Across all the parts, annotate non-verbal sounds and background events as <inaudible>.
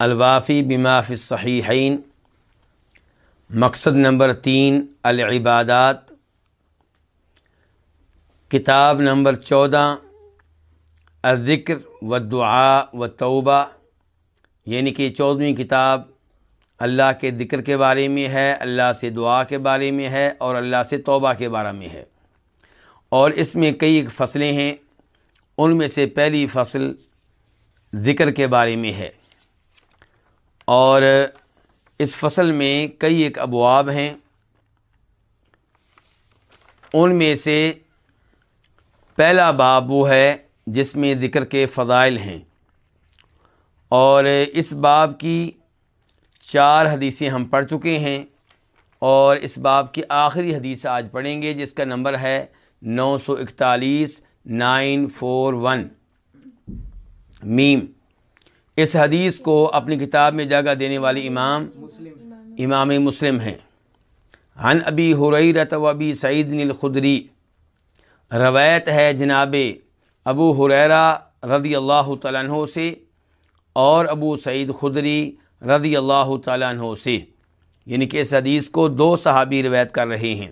الوافی بما فی الصحیحین، مقصد نمبر تین، العبادات، کتاب نمبر چودہ، الذکر و دعا و توبہ یعنی کہ چودھویں کتاب اللہ کے ذکر کے بارے میں ہے، اللہ سے دعا کے بارے میں ہے اور اللہ سے توبہ کے بارے میں ہے۔ اور اس میں کئی فصلیں ہیں، ان میں سے پہلی فصل ذکر کے بارے میں ہے۔ اور اس فصل میں کئی ایک ابواب ہیں۔ ان میں سے پہلا باب وہ ہے جس میں ذکر کے فضائل ہیں۔ اور اس باب کی چار حدیثیں ہم پڑھ چکے ہیں اور اس باب کی آخری حدیث آج پڑھیں گے جس کا نمبر ہے نو سو اکتالیس نائن فور ون۔ میم۔ اس حدیث کو اپنی کتاب میں جگہ دینے والی امام امام مسلم ہیں۔ ہن ابی حریرت و ابی سعید الخدری، روایت ہے جناب ابو حریرا رضی اللہ تعالیٰ عنہ سے اور ابو سعید خدری رضی اللہ تعالیٰ عنہ سے۔ یعنی کہ اس حدیث کو دو صحابی روایت کر رہے ہیں۔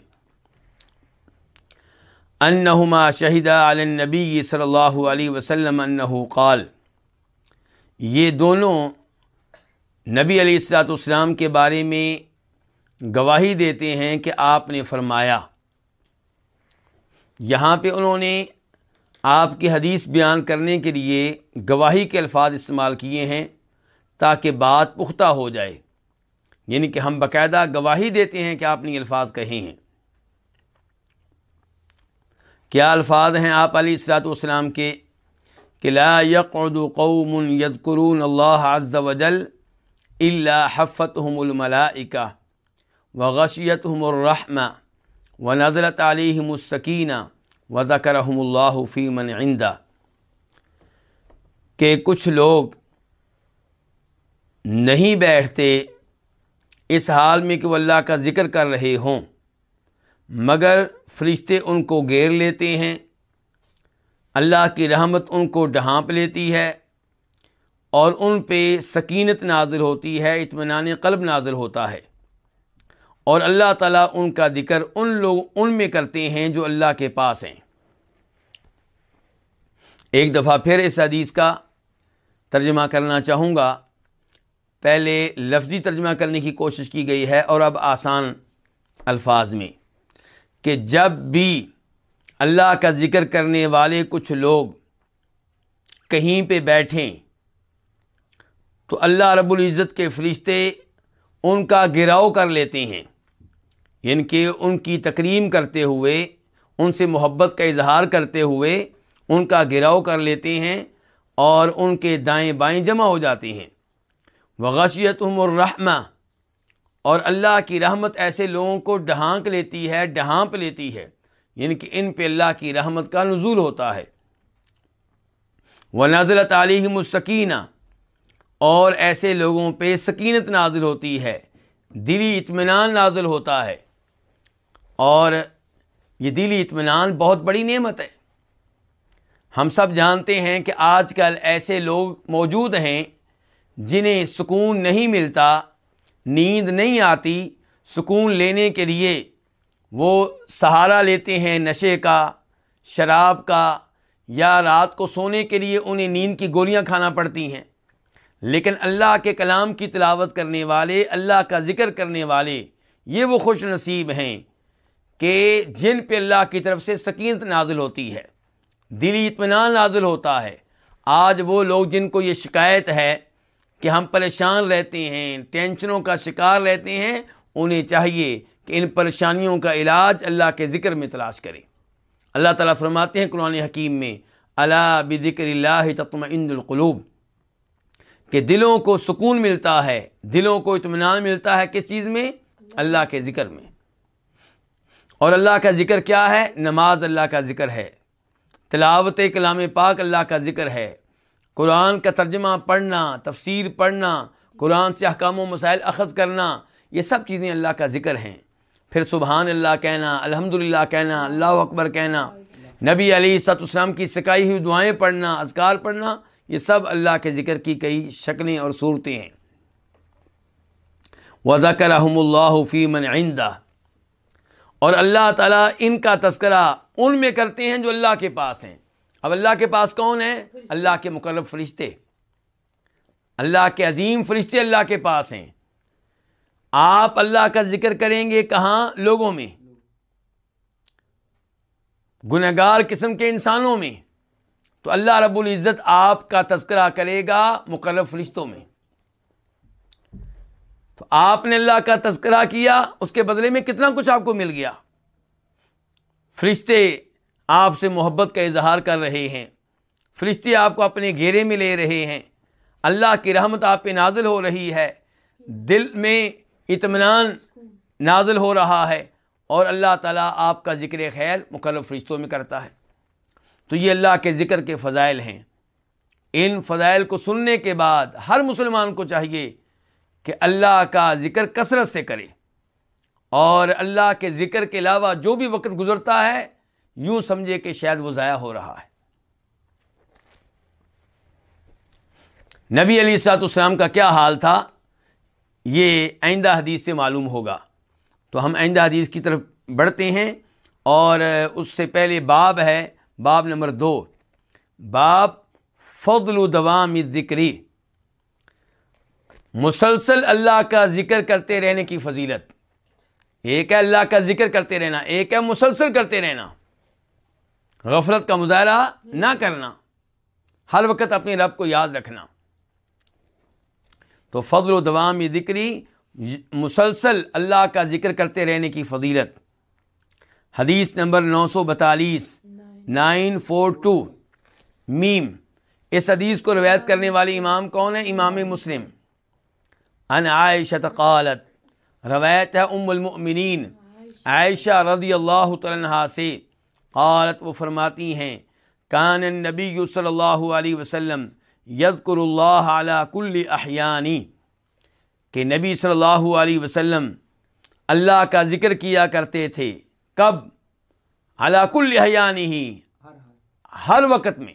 انہما شہیدہ علی النبی صلی اللہ علیہ وسلم انہو قال یہ دونوں نبی علیہ السلاۃ والسلام کے بارے میں گواہی دیتے ہیں کہ آپ نے فرمایا۔ یہاں پہ انہوں نے آپ کی حدیث بیان کرنے کے لیے گواہی کے الفاظ استعمال کیے ہیں تاکہ بات پختہ ہو جائے۔ یعنی کہ ہم باقاعدہ گواہی دیتے ہیں کہ آپ نے الفاظ کہے ہیں۔ کیا الفاظ ہیں آپ علیہ السلاۃ والسلام کے؟ کہ لا يقعد قوم يذكرون اللہ عز وجل الا حفتهم الملائکہ وغشیتهم الرحمہ ونزلت علیہم السکینہ وذکرہم اللہ فی من عندہ کہ کچھ لوگ نہیں بیٹھتے اس حال میں کہ وہ اللہ کا ذکر کر رہے ہوں مگر فرشتے ان کو گیر لیتے ہیں اللہ کی رحمت ان کو ڈھانپ لیتی ہے اور ان پہ سکینت نازل ہوتی ہے، اطمینان قلب نازل ہوتا ہے۔ اور اللہ تعالیٰ ان کا ذکر ان لوگ، ان میں کرتے ہیں جو اللہ کے پاس ہیں۔ ایک دفعہ پھر اس حدیث کا ترجمہ کرنا چاہوں گا۔ پہلے لفظی ترجمہ کرنے کی کوشش کی گئی ہے اور اب آسان الفاظ میں کہ جب بھی اللہ کا ذکر کرنے والے کچھ لوگ کہیں پہ بیٹھیں تو اللہ رب العزت کے فرشتے ان کا گراؤ کر لیتے ہیں یعنی کہ ان کی تکریم کرتے ہوئے، ان سے محبت کا اظہار کرتے ہوئے ان کا گراؤ کر لیتے ہیں اور ان کے دائیں بائیں جمع ہو جاتے ہیں۔ وغشیت الرحمہ اور اللہ کی رحمت ایسے لوگوں کو ڈھانک لیتی ہے، ڈھانپ لیتی ہے۔ یعنی کہ ان پہ اللہ کی رحمت کا نزول ہوتا ہے۔ وہ نازل تعلیم السکینہ اور ایسے لوگوں پہ سکینت نازل ہوتی ہے۔ دلی اطمینان نازل ہوتا ہے۔ اور یہ دلی اطمینان بہت بڑی نعمت ہے۔ ہم سب جانتے ہیں کہ آج کل ایسے لوگ موجود ہیں جنہیں سکون نہیں ملتا، نیند نہیں آتی سکون لینے کے لیے۔ وہ سہارا لیتے ہیں نشے کا، شراب کا، یا رات کو سونے کے لیے انہیں نیند کی گولیاں کھانا پڑتی ہیں۔ لیکن اللہ کے کلام کی تلاوت کرنے والے، اللہ کا ذکر کرنے والے، یہ وہ خوش نصیب ہیں کہ جن پہ اللہ کی طرف سے سکینت نازل ہوتی ہے دلی اطمینان نازل ہوتا ہے۔ آج وہ لوگ جن کو یہ شکایت ہے کہ ہم پریشان رہتے ہیں، ٹینشنوں کا شکار رہتے ہیں، انہیں چاہیے کہ ان پریشانیوں کا علاج اللہ کے ذکر میں تلاش کریں اللہ تعالیٰ فرماتے ہیں قرآن حکیم میں اللہ بکر اللہ تطمئن عند القلوب کہ دلوں کو سکون ملتا ہے، دلوں کو اطمینان ملتا ہے کس چیز میں؟ اللہ کے ذکر میں۔ اور اللہ کا ذکر کیا ہے؟ نماز اللہ کا ذکر ہے۔ تلاوت کلام پاک اللہ کا ذکر ہے۔ قرآن کا ترجمہ پڑھنا، تفسیر پڑھنا، قرآن سے احکام و مسائل اخذ کرنا، یہ سب چیزیں اللہ کا ذکر ہیں۔ پھر سبحان اللہ کہنا الحمد للہ کہنا، اللہ اکبر کہنا، نبی علی ست اسلام کی سکائی ہوئی دعائیں پڑھنا، اذکار پڑھنا، یہ سب اللہ کے ذکر کی کئی شکلیں اور صورتیں ہیں۔ وزکر رحم اللہ فیمن آئندہ اور اللہ تعالیٰ ان کا تذکرہ ان میں کرتے ہیں جو اللہ کے پاس ہیں۔ اب اللہ کے پاس کون ہے اللہ کے مقرب فرشتے۔ اللہ کے عظیم فرشتے اللہ کے پاس ہیں۔ آپ اللہ کا ذکر کریں گے کہاں؟ لوگوں میں۔ گنہگار قسم کے انسانوں میں۔ تو اللہ رب العزت آپ کا تذکرہ کرے گا مقرر فرشتوں میں۔ تو آپ نے اللہ کا تذکرہ کیا، اس کے بدلے میں کتنا کچھ آپ کو مل گیا۔ فرشتے آپ سے محبت کا اظہار کر رہے ہیں۔ فرشتے آپ کو اپنے گھیرے میں لے رہے ہیں۔ اللہ کی رحمت آپ پہ نازل ہو رہی ہے۔ دل میں اطمینان نازل ہو رہا ہے اور اللہ تعالیٰ آپ کا ذکر خیر مقرر فرشتوں میں کرتا ہے۔ تو یہ اللہ کے ذکر کے فضائل ہیں۔ ان فضائل کو سننے کے بعد ہر مسلمان کو چاہیے کہ اللہ کا ذکر کثرت سے کرے۔ اور اللہ کے ذکر کے علاوہ جو بھی وقت گزرتا ہے، یوں سمجھے کہ شاید وہ ضائع ہو رہا ہے۔ نبی علی سات اسلام کا کیا حال تھا؟ یہ آئندہ حدیث سے معلوم ہوگا۔ تو ہم آئندہ حدیث کی طرف بڑھتے ہیں اور اس سے پہلے باب ہے، باب نمبر دو۔ باب فضل دوام ذکری مسلسل اللہ کا ذکر کرتے رہنے کی فضیلت۔ ایک ہے اللہ کا ذکر کرتے رہنا، ایک ہے مسلسل کرتے رہنا۔ غفلت کا مظاہرہ نہ کرنا۔ ہر وقت اپنے رب کو یاد رکھنا۔ تو فضل و دوام ذکری مسلسل اللہ کا ذکر کرتے رہنے کی فضیلت۔ حدیث نمبر نو سو بتالیس، نائن فور ٹو۔ میم، اس حدیث کو روایت کرنے والی امام کون ہے؟ امام مسلم۔ ان عائشہ قالت، روایت ہے ام المؤمنین۔ عائشہ رضی اللہ تعالیٰ سے قالت، وہ فرماتی ہیں، کان نبی صلی اللہ علیہ وسلم یذکر اللہ علی کل احیانی، کہ نبی صلی اللہ علیہ وسلم اللہ کا ذکر کیا کرتے تھے، کب؟ کل حیانی ہی، ہر وقت میں،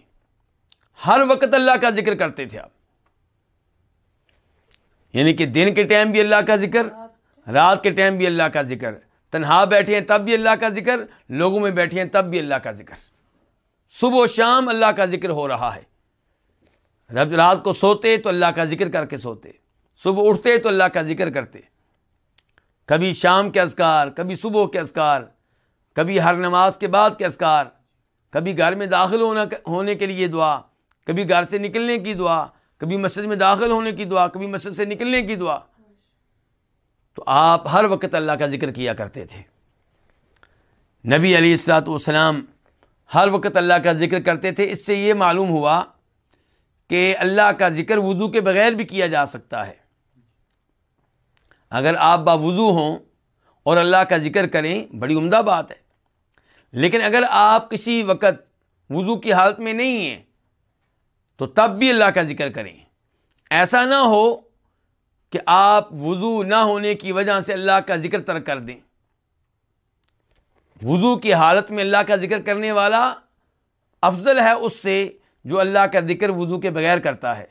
ہر وقت اللہ کا ذکر کرتے تھے آپ۔ یعنی کہ دن کے ٹائم بھی اللہ کا ذکر، رات کے ٹائم بھی اللہ کا ذکر، تنہا بیٹھے ہیں تب بھی اللہ کا ذکر، لوگوں میں بیٹھے ہیں تب بھی اللہ کا ذکر۔ صبح و شام اللہ کا ذکر ہو رہا ہے۔ رب رات کو سوتے تو اللہ کا ذکر کر کے سوتے، صبح اٹھتے تو اللہ کا ذکر کرتے، کبھی شام کے اذکار، کبھی صبح کے اذکار، کبھی ہر نماز کے بعد کے اذکار، کبھی گھر میں داخل ہونا ہونے کے لیے دعا، کبھی گھر سے نکلنے کی دعا، کبھی مسجد میں داخل ہونے کی دعا، کبھی مسجد سے نکلنے کی دعا۔ تو آپ ہر وقت اللہ کا ذکر کیا کرتے تھے۔ نبی علی السلاۃ والسلام ہر وقت اللہ کا ذکر کرتے تھے، اس سے یہ معلوم ہوا کہ اللہ کا ذکر وضو کے بغیر بھی کیا جا سکتا ہے۔ اگر آپ باوضو ہوں اور اللہ کا ذکر کریں، بڑی عمدہ بات ہے۔ لیکن اگر آپ کسی وقت وضو کی حالت میں نہیں ہیں، تو تب بھی اللہ کا ذکر کریں۔ ایسا نہ ہو کہ آپ وضو نہ ہونے کی وجہ سے اللہ کا ذکر ترک کر دیں۔ وضو کی حالت میں اللہ کا ذکر کرنے والا افضل ہے اس سے جو اللہ کا ذکر وضو کے بغیر کرتا ہے۔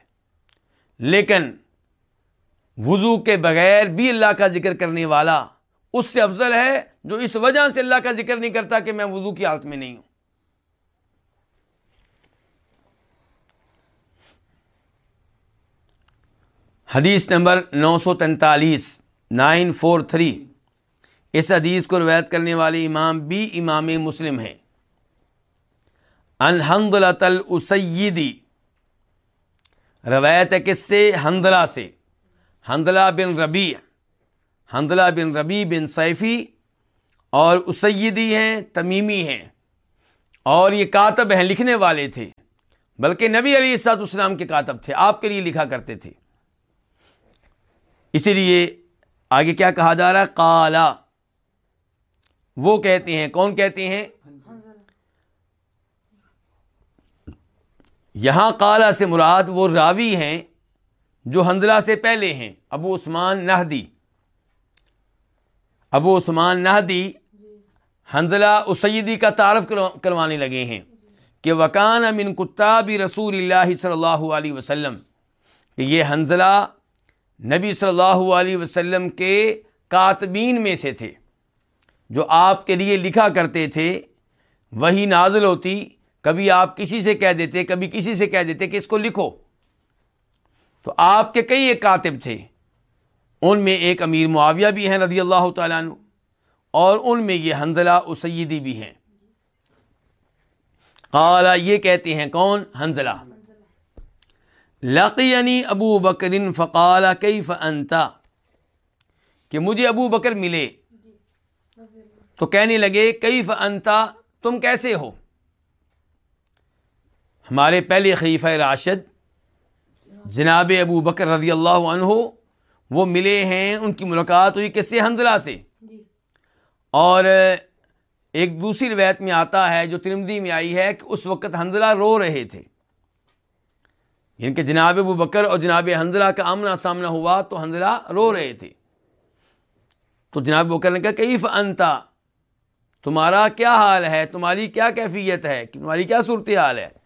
لیکن وضو کے بغیر بھی اللہ کا ذکر کرنے والا اس سے افضل ہے جو اس وجہ سے اللہ کا ذکر نہیں کرتا کہ میں وضو کی حالت میں نہیں ہوں۔ حدیث نمبر نو سو تینتالیس، نائن فور تھری۔ اس حدیث کو روایت کرنے والے امام بھی امام مسلم ہیں۔ انحمد السیدی روایت ہے کس سے؟ حندلہ سے۔ حندلہ بن ربیع۔ حندلہ بن ربی بن سیفی اور اسیدی ہیں، تمیمی ہیں۔ اور یہ کاتب ہیں، لکھنے والے تھے۔ بلکہ نبی علی اسات اسلام کے کاتب تھے۔ آپ کے لیے لکھا کرتے تھے۔ اسی لیے آگے کیا کہا جا رہا ہے؟ کالا وہ کہتے ہیں، کون کہتے ہیں؟ یہاں کالا سے مراد وہ راوی ہیں جو حنزلہ سے پہلے ہیں، ابو عثمان نہدی۔ ابو عثمان نہدی حنزلہ اسیدی کا تعارف کروانے لگے ہیں کہ وکان امن کتاب رسول اللہ صلی اللہ علیہ وسلم، کہ یہ حنزلہ نبی صلی اللہ علیہ وسلم کے کاتبین میں سے تھے، جو آپ کے لیے لکھا کرتے تھے، وہی نازل ہوتی کبھی آپ کسی سے کہہ دیتے، کبھی کسی سے کہہ دیتے کہ اس کو لکھو۔ تو آپ کے کئی ایک کاتب تھے۔ ان میں ایک امیر معاویہ بھی ہیں رضی اللہ تعالیٰ عنہ، اور ان میں یہ حنزلہ اسیدی بھی ہیں۔ قالا یہ کہتے ہیں کون؟ حنزلہ لقینی ابو بکر فقال، کیف انتا کہ مجھے ابو بکر ملے۔ تو کہنے لگے، کیف انتا تم کیسے ہو؟ ہمارے پہلے خلیفہ راشد جناب ابو بکر رضی اللہ عنہ وہ ملے ہیں ان کی ملاقات ہوئی کس سے حنزلہ سے۔ جی۔ اور ایک دوسری روایت میں آتا ہے جو ترمدی میں آئی ہے کہ اس وقت حنزلہ رو رہے تھے۔ یعنی کہ جناب ابو بکر اور جناب حنزلہ کا آمنا سامنا ہوا تو حنزلہ رو رہے تھے۔ تو جناب بکر نے کہا کیف انتا تمہارا کیا حال ہے؟ تمہاری کیا کیفیت ہے؟ تمہاری کیا صورت حال ہے؟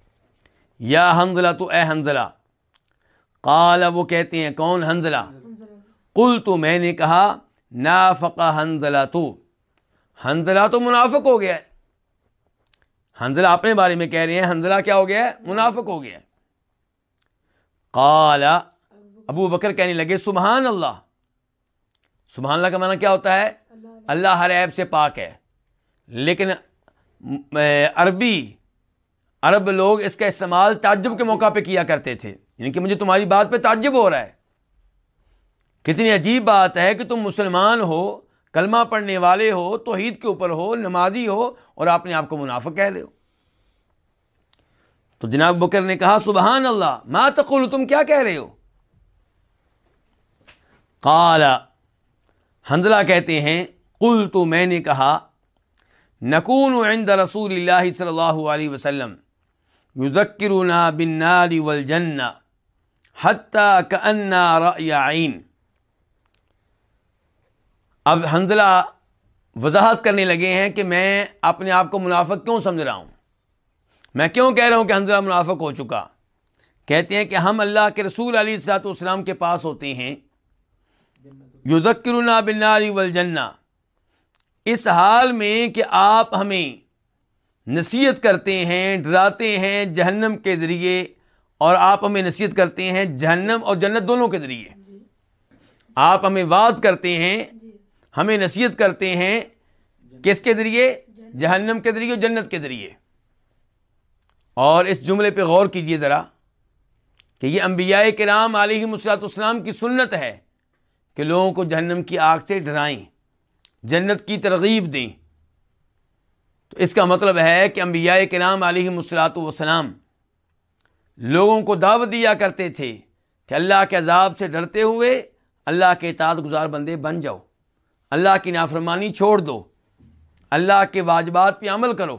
یا حنزلہ تو اے حنزلہ قال وہ کہتے ہیں، کون حنزلہ کل تو میں نے کہا نافقہ حنزلہ تو حنزلہ تو منافق ہو گیا ہے۔ حنزلہ اپنے بارے میں کہہ رہے ہیں حنزلہ کیا ہو گیا ہے؟ منافق ہو گیا ہے۔ قال، ابو بکر کہنے لگے، سبحان اللہ۔ سبحان اللہ کا معنی کیا ہوتا ہے؟ اللہ ہر عیب سے پاک ہے۔ لیکن عربی عرب لوگ اس کا استعمال تعجب کے موقع پہ کیا کرتے تھے۔ یعنی کہ مجھے تمہاری بات پہ تعجب ہو رہا ہے۔ کتنی عجیب بات ہے کہ تم مسلمان ہو، کلمہ پڑھنے والے ہو، توحید کے اوپر ہو، نمازی ہو اور آپ نے آپ کو منافع کہہ رہے ہو۔ تو جناب بکر نے کہا، سبحان اللہ، ما تقول، تم کیا کہہ رہے ہو؟ کالا حنزلہ کہتے ہیں کل تو میں نے کہا، نکون عند رسول اللہ صلی اللہ علیہ وسلم یذکرنا بالنار والجنہ حتیٰ کا عین۔ اب حنزلہ وضاحت کرنے لگے ہیں کہ میں اپنے آپ کو منافق کیوں سمجھ رہا ہوں؟ میں کیوں کہہ رہا ہوں کہ حنزلہ منافق ہو چکا؟ کہتے ہیں کہ ہم اللہ کے رسول علی السلاۃ والسلام کے پاس ہوتے ہیں۔ یو ذکرنا بناری والجنہ۔ اس حال میں کہ آپ ہمیں نصیحت کرتے ہیں، ڈراتے ہیں جہنم کے ذریعے اور آپ ہمیں نصیحت کرتے ہیں جہنم اور جنت دونوں کے ذریعے۔ آپ ہمیں واز کرتے ہیں، ہمیں نصیحت کرتے ہیں کس کے ذریعے؟ جہنم کے ذریعے اور جنت کے ذریعے۔ اور اس جملے پہ غور کیجیے ذرا کہ یہ انبیاء کرام علیہ مسلاط اسلام کی سنت ہے کہ لوگوں کو جہنم کی آگ سے ڈرائیں، جنت کی ترغیب دیں۔ اس کا مطلب ہے کہ انبیاء کرام علیہ مسلاط وسلام لوگوں کو دعوت دیا کرتے تھے کہ اللہ کے عذاب سے ڈرتے ہوئے اللہ کے اطاعت گزار بندے بن جاؤ۔ اللہ کی نافرمانی چھوڑ دو۔ اللہ کے واجبات پہ عمل کرو۔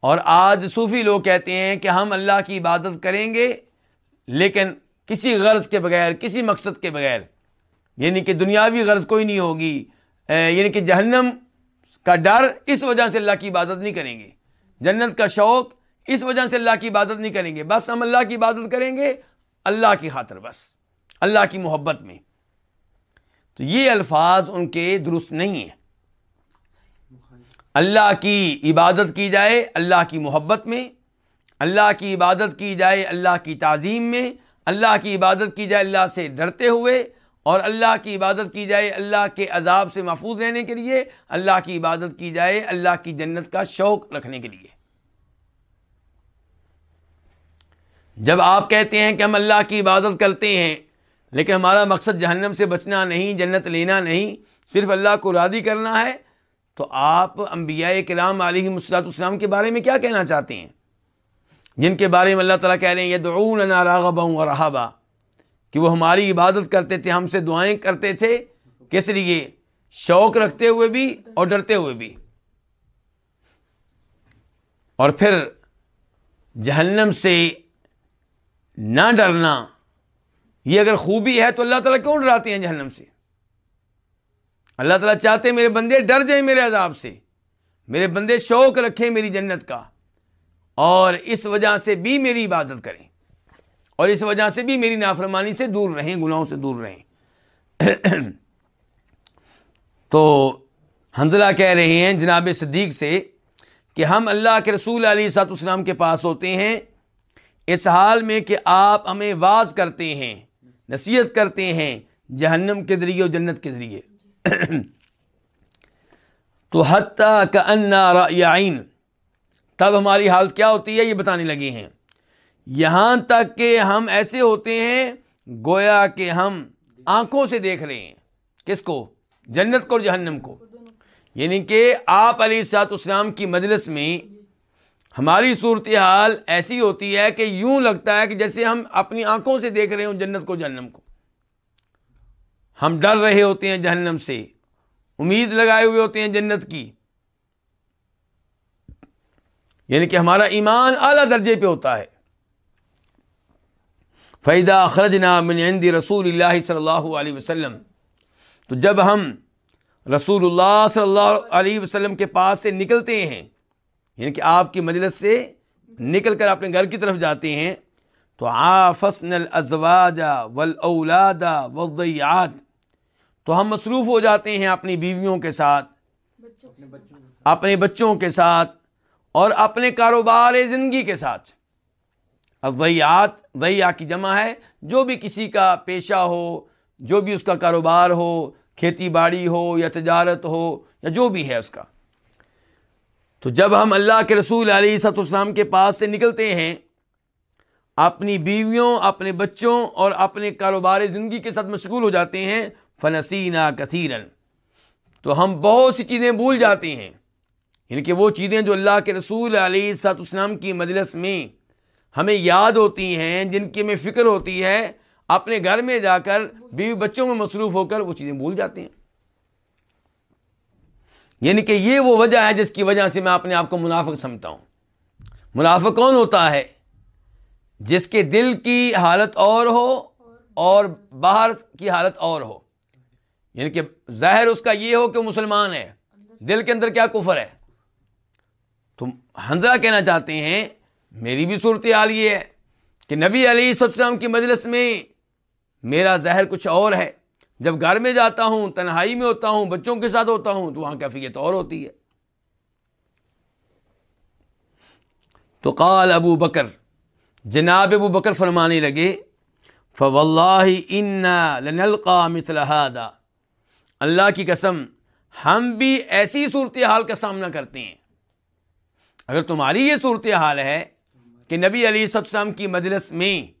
اور آج صوفی لوگ کہتے ہیں کہ ہم اللہ کی عبادت کریں گے، لیکن کسی غرض کے بغیر، کسی مقصد کے بغیر یعنی کہ دنیاوی غرض کوئی نہیں ہوگی۔ یعنی کہ جہنم کا ڈر اس وجہ سے اللہ کی عبادت نہیں کریں گے جنت کا شوق اس وجہ سے اللہ کی عبادت نہیں کریں گے بس ہم اللہ کی عبادت کریں گے اللہ کی خاطر بس اللہ کی محبت میں تو یہ الفاظ ان کے درست نہیں ہیں اللہ کی عبادت کی جائے اللہ کی محبت میں اللہ کی عبادت کی جائے اللہ کی تعظیم میں اللہ کی عبادت کی جائے اللہ سے ڈرتے ہوئے اور اللہ کی عبادت کی جائے، اللہ کے عذاب سے محفوظ رہنے کے لیے، اللہ کی عبادت کی جائے، اللہ کی جنت کا شوق رکھنے کے لیے۔ جب آپ کہتے ہیں کہ ہم اللہ کی عبادت کرتے ہیں، لیکن ہمارا مقصد جہنم سے بچنا نہیں، جنت لینا نہیں، صرف اللہ کو رادی کرنا ہے، تو آپ انبیاء کرام علیہ مسلاط اسلام کے بارے میں کیا کہنا چاہتے ہیں؟ جن کے بارے میں اللہ تعالیٰ کہہ رہے ہیں یہ دعون راغبا و کہ وہ ہماری عبادت کرتے تھے، ہم سے دعائیں کرتے تھے، کس لیے؟ شوق رکھتے ہوئے بھی اور ڈرتے ہوئے بھی۔ اور پھر جہنم سے نہ ڈرنا، یہ اگر خوبی ہے تو اللہ تعالیٰ کیوں ڈراتے ہیں جہنم سے؟ اللہ تعالیٰ چاہتے ہیں میرے بندے ڈر جائیں میرے عذاب سے۔ میرے بندے شوق رکھیں میری جنت کا۔ اور اس وجہ سے بھی میری عبادت کریں۔ اور اس وجہ سے بھی میری نافرمانی سے دور رہیں، گناہوں سے دور رہیں۔ <clears throat> تو حنزلہ کہہ رہے ہیں جناب صدیق سے کہ ہم اللہ کے رسول علی سات اسلام کے پاس ہوتے ہیں۔ اس حال میں کہ آپ ہمیں واز کرتے ہیں، نصیحت کرتے ہیں جہنم کے ذریعے اور جنت کے ذریعے۔ <clears throat> تو حتیٰ کا انا تب ہماری حالت کیا ہوتی ہے یہ بتانے لگے ہیں۔ یہاں تک کہ ہم ایسے ہوتے ہیں گویا کہ ہم آنکھوں سے دیکھ رہے ہیں۔ کس کو؟ جنت کو اور جہنم کو۔ یعنی کہ آپ علی سات اسلام کی مجلس میں ہماری صورتحال ایسی ہوتی ہے کہ یوں لگتا ہے کہ جیسے ہم اپنی آنکھوں سے دیکھ رہے ہوں جنت کو جہنم کو۔ ہم ڈر رہے ہوتے ہیں جہنم سے۔ امید لگائے ہوئے ہوتے ہیں جنت کی۔ یعنی کہ ہمارا ایمان اعلیٰ درجے پہ ہوتا ہے۔ فیدا خرج عند رسول اللہ صلی اللہ علیہ وسلم تو جب ہم رسول اللہ صلی اللہ علیہ وسلم کے پاس سے نکلتے ہیں یعنی کہ آپ کی مجلس سے نکل کر اپنے گھر کی طرف جاتے ہیں، تو آفسن الازواج والاولاد والضیعات، تو ہم مصروف ہو جاتے ہیں اپنی بیویوں کے ساتھ، اپنے بچوں کے ساتھ اور اپنے کاروبار زندگی کے ساتھ۔ ضیات ضیع کی جمع ہے۔ جو بھی کسی کا پیشہ ہو، جو بھی اس کا کاروبار ہو، کھیتی باڑی ہو یا تجارت ہو یا جو بھی ہے اس کا۔ تو جب ہم اللہ کے رسول علیہ سط اسلام کے پاس سے نکلتے ہیں، اپنی بیویوں، اپنے بچوں اور اپنے کاروبار زندگی کے ساتھ مشغول ہو جاتے ہیں فنسینہ کثیرن تو ہم بہت سی چیزیں بھول جاتے ہیں۔ یعنی کہ وہ چیزیں جو اللہ کے رسول علیہ سات اسلام کی مجلس میں ہمیں یاد ہوتی ہیں، جن کی ہمیں فکر ہوتی ہے، اپنے گھر میں جا کر بیوی بچوں میں مصروف ہو کر وہ چیزیں بھول جاتے ہیں۔ یعنی کہ یہ وہ وجہ ہے جس کی وجہ سے میں اپنے آپ کو منافق سمجھتا ہوں۔ منافق کون ہوتا ہے؟ جس کے دل کی حالت اور ہو اور باہر کی حالت اور ہو۔ یعنی کہ ظاہر اس کا یہ ہو کہ مسلمان ہے۔ دل کے اندر کیا کفر ہے؟ تو حنزلہ کہنا چاہتے ہیں میری بھی صورت حال یہ ہے کہ نبی علی السلام کی مجلس میں میرا زہر کچھ اور ہے۔ جب گھر میں جاتا ہوں، تنہائی میں ہوتا ہوں، بچوں کے ساتھ ہوتا ہوں، تو وہاں کیفیت اور ہوتی ہے۔ تو قال ابو بکر، جناب ابو بکر فرمانے لگے فو اللہ لنلقا مثل هذا اللہ کی قسم، ہم بھی ایسی صورتحال کا سامنا کرتے ہیں۔ اگر تمہاری یہ صورت حال ہے کہ نبی علی السلام کی مجلس میں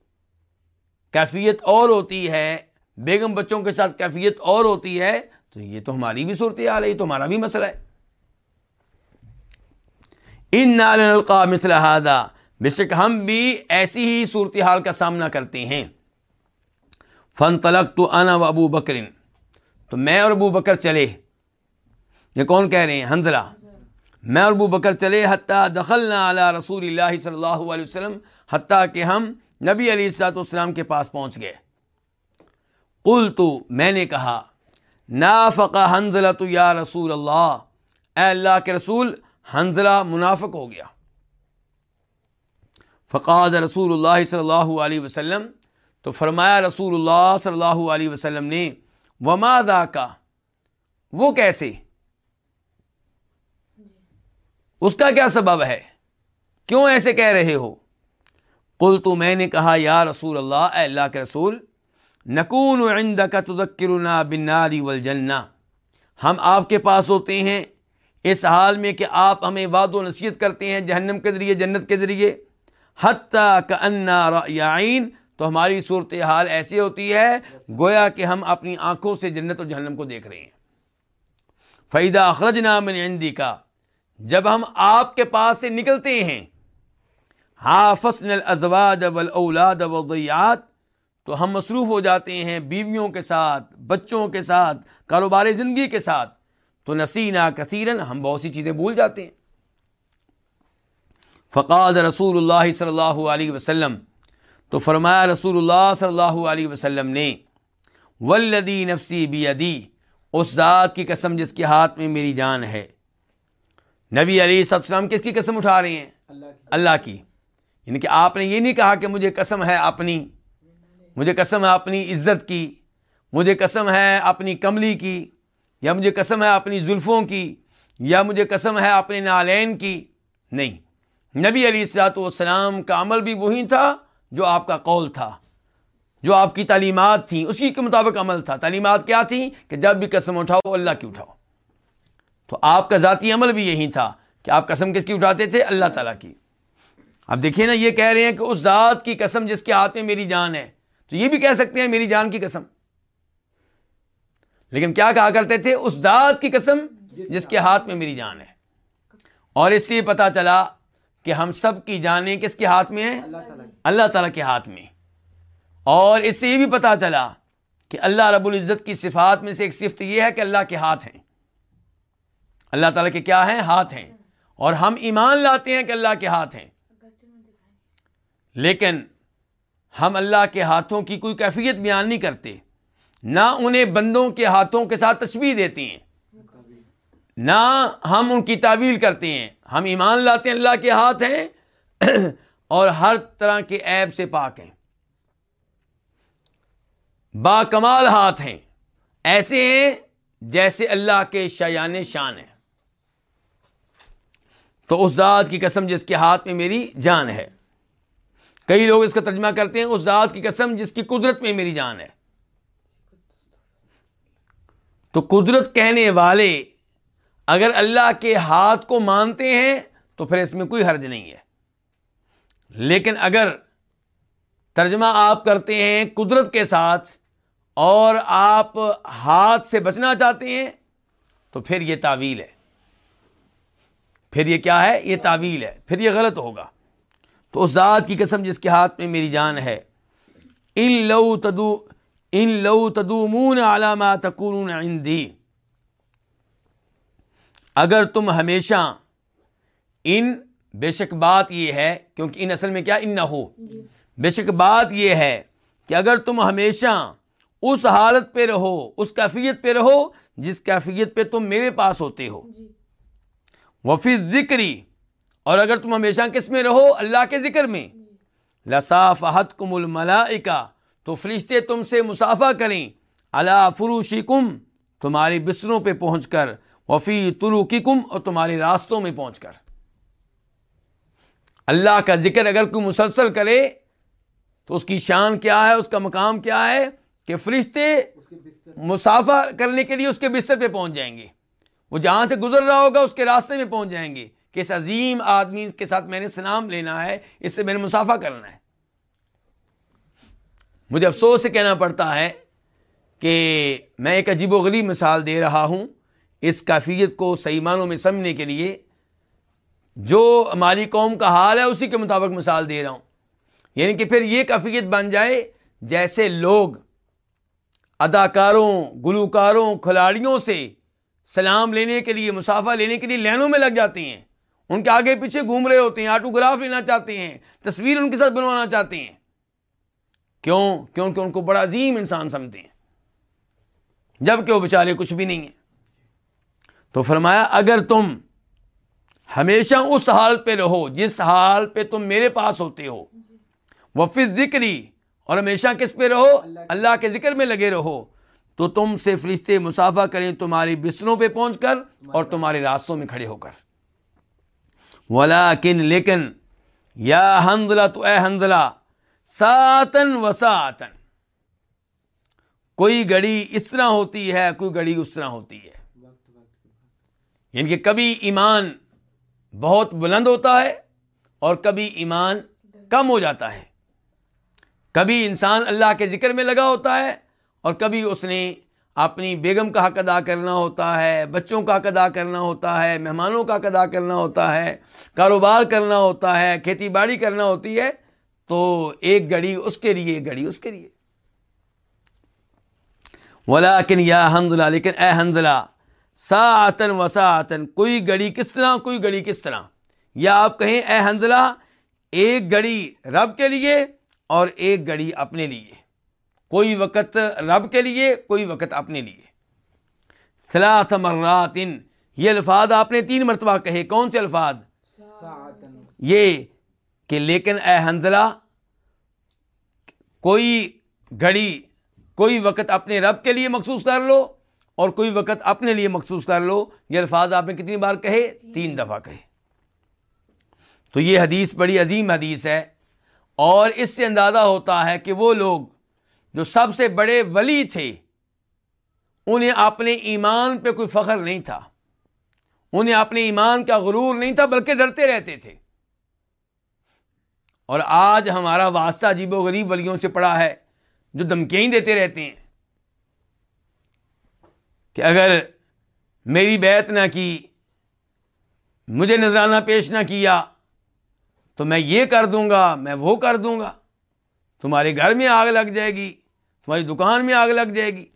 کیفیت اور ہوتی ہے، بیگم بچوں کے ساتھ کیفیت اور ہوتی ہے، تو یہ تو ہماری بھی صورت حال ہے، یہ تو ہمارا بھی مسئلہ ہے۔ ان نالقا مثلا بے شک ہم بھی ایسی ہی صورت حال کا سامنا کرتے ہیں۔ فن تلق تو انا و ابو بکرن تو میں اور ابو بکر چلے۔ یہ کون کہہ رہے ہیں؟ حنزلہ میں ابو بکر چلے حتیٰ دخل نہ رسول اللہ صلی اللہ علیہ وسلم حتیٰ کہ ہم نبی علی السلاط والسلام کے پاس پہنچ گئے۔ قل تو میں نے کہا نافقہ حنزلہ تو یا رسول اللہ۔ اے اللہ کے رسول حنزلہ منافق ہو گیا۔ فقاد رسول اللہ صلی اللہ علیہ وسلم۔ تو فرمایا رسول اللہ صلی اللہ علیہ وسلم نے، وما کا وہ کیسے؟ اس کا کیا سبب ہے؟ کیوں ایسے کہہ رہے ہو؟ کل تو میں نے کہا، یا رسول اللہ، اے اللہ کے رسول نقون کا تذکرنا بناری والجنہ۔ ہم آپ کے پاس ہوتے ہیں، اس حال میں کہ آپ ہمیں وعد و نصیحت کرتے ہیں جہنم کے ذریعے، جنت کے ذریعے۔ حتیٰ کا انا تو ہماری صورت حال ایسی ہوتی ہے، گویا کہ ہم اپنی آنکھوں سے جنت و جہنم کو دیکھ رہے ہیں۔ فیدہ اخرج نام عندی کا جب ہم آپ کے پاس سے نکلتے ہیں حافظ الازواج والاولاد والضیعات، تو ہم مصروف ہو جاتے ہیں بیویوں کے ساتھ، بچوں کے ساتھ، کاروبار زندگی کے ساتھ۔ تو نسینا کثیرن ہم بہت سی چیزیں بھول جاتے ہیں۔ فقاد رسول اللہ صلی اللہ علیہ وسلم، تو فرمایا رسول اللہ صلی اللہ علیہ وسلم نے ولدی نفسی بی اس ذات کی قسم جس کے ہاتھ میں میری جان ہے۔ نبی علی السلام کس کی قسم اٹھا رہے ہیں؟ اللہ کی. اللہ کی. یعنی کہ آپ نے یہ نہیں کہا کہ مجھے قسم ہے اپنی مجھے قسم ہے اپنی عزت کی مجھے قسم ہے اپنی کملی کی یا مجھے قسم ہے اپنی زلفوں کی یا مجھے قسم ہے اپنے نالین کی. نہیں. نبی علی السلاۃ والسلام کا عمل بھی وہی تھا جو آپ کا قول تھا جو آپ کی تعلیمات تھیں اسی کے مطابق عمل تھا. تعلیمات کیا تھیں؟ کہ جب بھی قسم اٹھاؤ اللہ کی اٹھاؤ. تو آپ کا ذاتی عمل بھی یہی تھا کہ آپ قسم کس کی اٹھاتے تھے؟ اللہ تعالیٰ کی۔ اب دیکھیے نا یہ کہہ رہے ہیں کہ اس ذات کی قسم جس کے ہاتھ میں میری جان ہے۔ تو یہ بھی کہہ سکتے ہیں میری جان کی قسم۔ لیکن کیا کہا کرتے تھے؟ اس ذات کی قسم جس کے ہاتھ میں میری جان ہے۔ اور اس سے پتا چلا کہ ہم سب کی جانیں کس کے ہاتھ میں ہیں؟ اللہ تعالیٰ کے ہاتھ میں۔ اور اس سے یہ بھی پتا چلا کہ اللہ رب العزت کی صفات میں سے ایک صفت یہ ہے کہ اللہ کے ہاتھ ہیں۔ اللہ تعالیٰ کے کیا ہیں؟ ہاتھ ہیں۔ اور ہم ایمان لاتے ہیں کہ اللہ کے ہاتھ ہیں۔ لیکن ہم اللہ کے ہاتھوں کی کوئی کیفیت بیان نہیں کرتے۔ نہ انہیں بندوں کے ہاتھوں کے ساتھ تشبیح دیتے ہیں۔ نہ ہم ان کی تعویل کرتے ہیں۔ ہم ایمان لاتے ہیں اللہ کے ہاتھ ہیں۔ <clears throat> اور ہر طرح کے عیب سے پاک ہیں۔ با کمال ہاتھ ہیں۔ ایسے ہیں جیسے اللہ کے شیان شان ہیں۔ تو اس ذات کی قسم جس کے ہاتھ میں میری جان ہے۔ کئی لوگ اس کا ترجمہ کرتے ہیں، اس ذات کی قسم جس کی قدرت میں میری جان ہے۔ تو قدرت کہنے والے اگر اللہ کے ہاتھ کو مانتے ہیں تو پھر اس میں کوئی حرج نہیں ہے۔ لیکن اگر ترجمہ آپ کرتے ہیں قدرت کے ساتھ اور آپ ہاتھ سے بچنا چاہتے ہیں تو پھر یہ تعویل ہے۔ پھر یہ کیا ہے؟ یہ تعویل ہے۔ پھر یہ غلط ہوگا۔ تو اس ذات کی قسم جس کے ہاتھ میں میری جان ہے۔ ان لو تدو ان لو تدومون تکون عندی۔ اگر تم ہمیشہ ان بے شک بات یہ ہے کیونکہ ان اصل میں کیا؟ ان نہ ہو جی۔ بے شک بات یہ ہے کہ اگر تم ہمیشہ اس حالت پہ رہو اس کیفیت پہ رہو جس کیفیت پہ تم میرے پاس ہوتے ہو۔ جی۔ وفی ذکری اور اگر تم ہمیشہ کس میں رہو؟ اللہ کے ذکر میں۔ لصاف حت کم تو فرشتے تم سے مسافہ کریں۔ اللہ فروشی کم تمہاری بستروں پہ پہنچ کر۔ وفی طلوع کی کم اور تمہارے راستوں میں پہنچ کر۔ اللہ کا ذکر اگر کوئی مسلسل کرے تو اس کی شان کیا ہے؟ اس کا مقام کیا ہے؟ کہ فرشتے مسافہ کرنے کے لیے اس کے بستر پہ پہنچ جائیں گے۔ وہ جہاں سے گزر رہا ہوگا اس کے راستے میں پہنچ جائیں گے کہ اس عظیم آدمی کے ساتھ میں نے سلام لینا ہے، اس سے میں نے مسافہ کرنا ہے۔ مجھے افسوس سے کہنا پڑتا ہے کہ میں ایک عجیب و غریب مثال دے رہا ہوں اس کافیت کو صحیح معنوں میں سمجھنے کے لیے۔ جو ہماری قوم کا حال ہے، اسی کے مطابق مثال دے رہا ہوں۔ یعنی کہ پھر یہ کافیت بن جائے جیسے لوگ اداکاروں، گلوکاروں، کھلاڑیوں سے سلام لینے کے لیے، مسافہ لینے کے لیے لینوں میں لگ جاتے ہیں۔ ان کے آگے پیچھے گھوم رہے ہوتے ہیں، آٹوگراف لینا چاہتے ہیں، تصویر ان کے ساتھ بنوانا چاہتے ہیں۔ کیوں؟ کیونکہ ان کو بڑا عظیم انسان سمجھتے ہیں۔ جبکہ وہ بیچارے کچھ بھی نہیں ہیں۔ تو فرمایا، اگر تم ہمیشہ اس حال پہ رہو جس حال پہ تم میرے پاس ہوتے ہو وفظ ذکری اور ہمیشہ کس پہ رہو؟ اللہ کے ذکر میں لگے رہو۔ تو تم سے فرشتے مسافہ کریں تمہاری بستروں پہ پہنچ کر اور تمہارے راستوں میں کھڑے ہو کر۔ ولا کن لیکن یا حنزلہ تو اے حنزلہ ساتن و ساتن۔ کوئی گڑی اس طرح ہوتی ہے کوئی گڑی اس طرح ہوتی ہے۔ یعنی کہ کبھی ایمان بہت بلند ہوتا ہے اور کبھی ایمان کم ہو جاتا ہے۔ کبھی انسان اللہ کے ذکر میں لگا ہوتا ہے اور کبھی اس نے اپنی بیگم کا حق ادا کرنا ہوتا ہے، بچوں کا حق ادا کرنا ہوتا ہے، مہمانوں کا حق ادا کرنا ہوتا ہے، کاروبار کرنا ہوتا ہے، کھیتی باڑی کرنا ہوتی ہے، تو ایک گڑی اس کے لیے، ایک گڑی اس کے لیے۔ ولاکن یا حنزلہ لیکن اے حنزلہ سا آتن وسا آتن کوئی گڑی کس طرح، کوئی گڑی کس طرح؟ یا آپ کہیں اے حنزلہ ایک گڑی رب کے لیے اور ایک گڑی اپنے لیے۔ کوئی وقت رب کے لیے، کوئی وقت اپنے لیے۔ سلاط مرات یہ الفاظ آپ نے تین مرتبہ کہے۔ کون سے الفاظ؟ یہ کہ لیکن اے حنزلہ کوئی گھڑی، کوئی وقت اپنے رب کے لیے مخصوص کر لو اور کوئی وقت اپنے لیے مخصوص کر لو۔ یہ الفاظ آپ نے کتنی بار کہے؟ تین دفعہ کہے۔ تو یہ حدیث بڑی عظیم حدیث ہے اور اس سے اندازہ ہوتا ہے کہ وہ لوگ جو سب سے بڑے ولی تھے، انہیں اپنے ایمان پہ کوئی فخر نہیں تھا۔ انہیں اپنے ایمان کا غرور نہیں تھا، بلکہ ڈرتے رہتے تھے۔ اور آج ہمارا واسطہ عجیب و غریب ولیوں سے پڑا ہے، جو دھمکیاں دیتے رہتے ہیں۔ کہ اگر میری بیعت نہ کی، مجھے نذرانہ پیش نہ کیا، تو میں یہ کر دوں گا، میں وہ کر دوں گا۔ تمہارے گھر میں آگ لگ جائے گی۔ تمہاری دکان میں آگ لگ جائے گی۔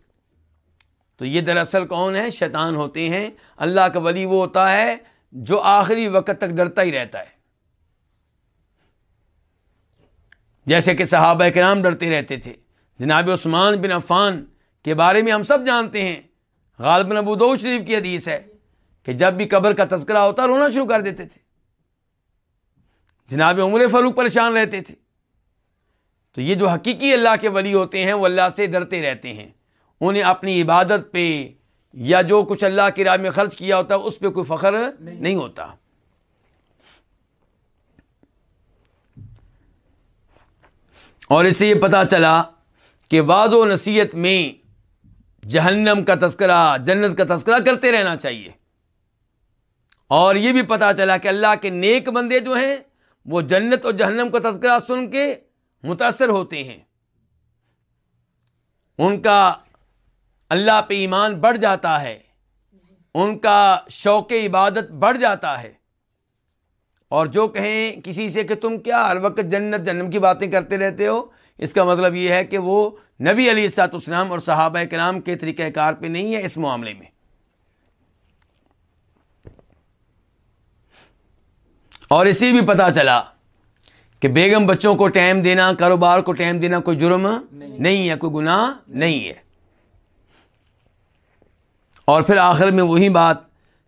تو یہ دراصل کون ہے؟ شیطان ہوتے ہیں۔ اللہ کا ولی وہ ہوتا ہے جو آخری وقت تک ڈرتا ہی رہتا ہے۔ جیسے کہ صحابہ کرام ڈرتے رہتے تھے۔ جناب عثمان بن عفان کے بارے میں ہم سب جانتے ہیں۔ غالب ابو دو شریف کی حدیث ہے کہ جب بھی قبر کا تذکرہ ہوتا رونا شروع کر دیتے تھے۔ جناب عمر فاروق پریشان رہتے تھے۔ تو یہ جو حقیقی اللہ کے ولی ہوتے ہیں وہ اللہ سے ڈرتے رہتے ہیں۔ انہیں اپنی عبادت پہ یا جو کچھ اللہ کی راہ میں خرچ کیا ہوتا ہے، اس پہ کوئی فخر نہیں ہوتا۔ اور اسے یہ پتا چلا کہ وعد و نصیحت میں جہنم کا تذکرہ، جنت کا تذکرہ کرتے رہنا چاہیے۔ اور یہ بھی پتا چلا کہ اللہ کے نیک بندے جو ہیں، وہ جنت اور جہنم کا تذکرہ سن کے متاثر ہوتے ہیں۔ ان کا اللہ پہ ایمان بڑھ جاتا ہے۔ ان کا شوق عبادت بڑھ جاتا ہے۔ اور جو کہیں کسی سے کہ تم کیا ہر وقت جنت جنم کی باتیں کرتے رہتے ہو؟ اس کا مطلب یہ ہے کہ وہ نبی علی السلاط اسلام اور صحابہ کرام کے طریقہ کار پہ نہیں ہے اس معاملے میں۔ اور اسی بھی پتا چلا کہ بیگم بچوں کو ٹائم دینا کاروبار کو ٹائم دینا کوئی جرم نہیں۔ ہے کوئی گناہ نہیں ہے۔ اور پھر آخر میں وہی بات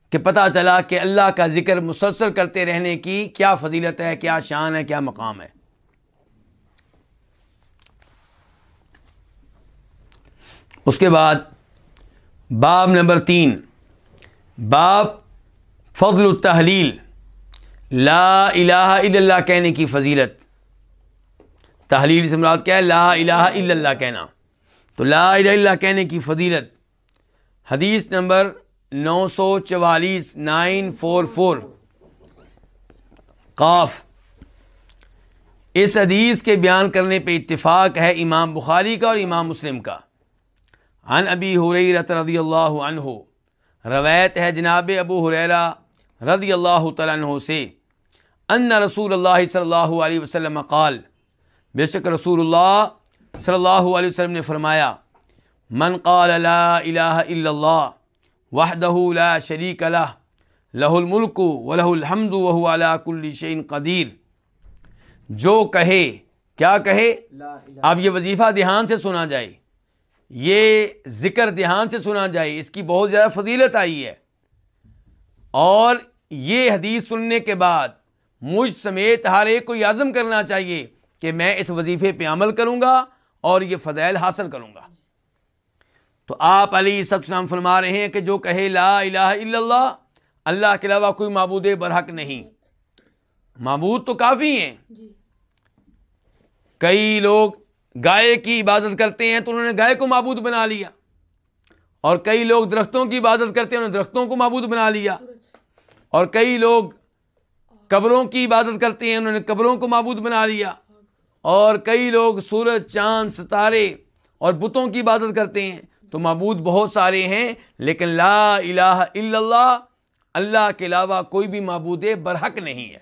کہ پتا چلا کہ اللہ کا ذکر مسلسل کرتے رہنے کی کیا فضیلت ہے کیا شان ہے کیا مقام ہے۔ اس کے بعد باب نمبر تین باب فضل التحلیل۔ لا الہ الا اللہ کہنے کی فضیلت۔ تحلیل سے مراد کیا ہے؟ لا الہ الا اللہ کہنا۔ تو لا الہ الا اللہ کہنے کی فضیلت۔ حدیث نمبر نو سو چوالیس، نائن فور فور۔ قاف۔ اس حدیث کے بیان کرنے پہ اتفاق ہے امام بخاری کا اور امام مسلم کا۔ عن ابی حریرت رضی اللہ عنہ۔ روایت ہے جناب ابو حریرہ رضی اللہ تعالیٰ عنہ سے۔ ان رسول اللہ صلی اللہ علیہ وسلم قال بے شک رسول اللہ صلی اللہ علیہ وسلم نے فرمایا من قال لا الہ الا اللہ وحدہ لا شریک لہ لہ الملک و لہ الحمد وهو على كل شيء قدیر۔ جو کہے کیا کہے؟ اب یہ وظیفہ دھیان سے سنا جائے۔ یہ ذکر دھیان سے سنا جائے۔ اس کی بہت زیادہ فضیلت آئی ہے۔ اور یہ حدیث سننے کے بعد مجھ سمیت ہر ایک کو عزم کرنا چاہیے کہ میں اس وظیفے پہ عمل کروں گا اور یہ فضائل حاصل کروں گا۔ تو آپ علی سب سلام فرما رہے ہیں کہ جو کہے لا الہ الا اللہ اللہ کے علاوہ کوئی معبود برحق نہیں۔ معبود تو کافی ہیں۔ جی۔ کئی لوگ گائے کی عبادت کرتے ہیں تو انہوں نے گائے کو معبود بنا لیا۔ اور کئی لوگ درختوں کی عبادت کرتے ہیں انہوں نے درختوں کو معبود بنا لیا۔ اور کئی لوگ قبروں کی عبادت کرتے ہیں، انہوں نے قبروں کو معبود بنا لیا۔ اور کئی لوگ سورج، چاند، ستارے اور بتوں کی عبادت کرتے ہیں۔ تو معبود بہت سارے ہیں، لیکن لا الہ الا اللہ اللہ کے علاوہ کوئی بھی معبود برحق نہیں ہے۔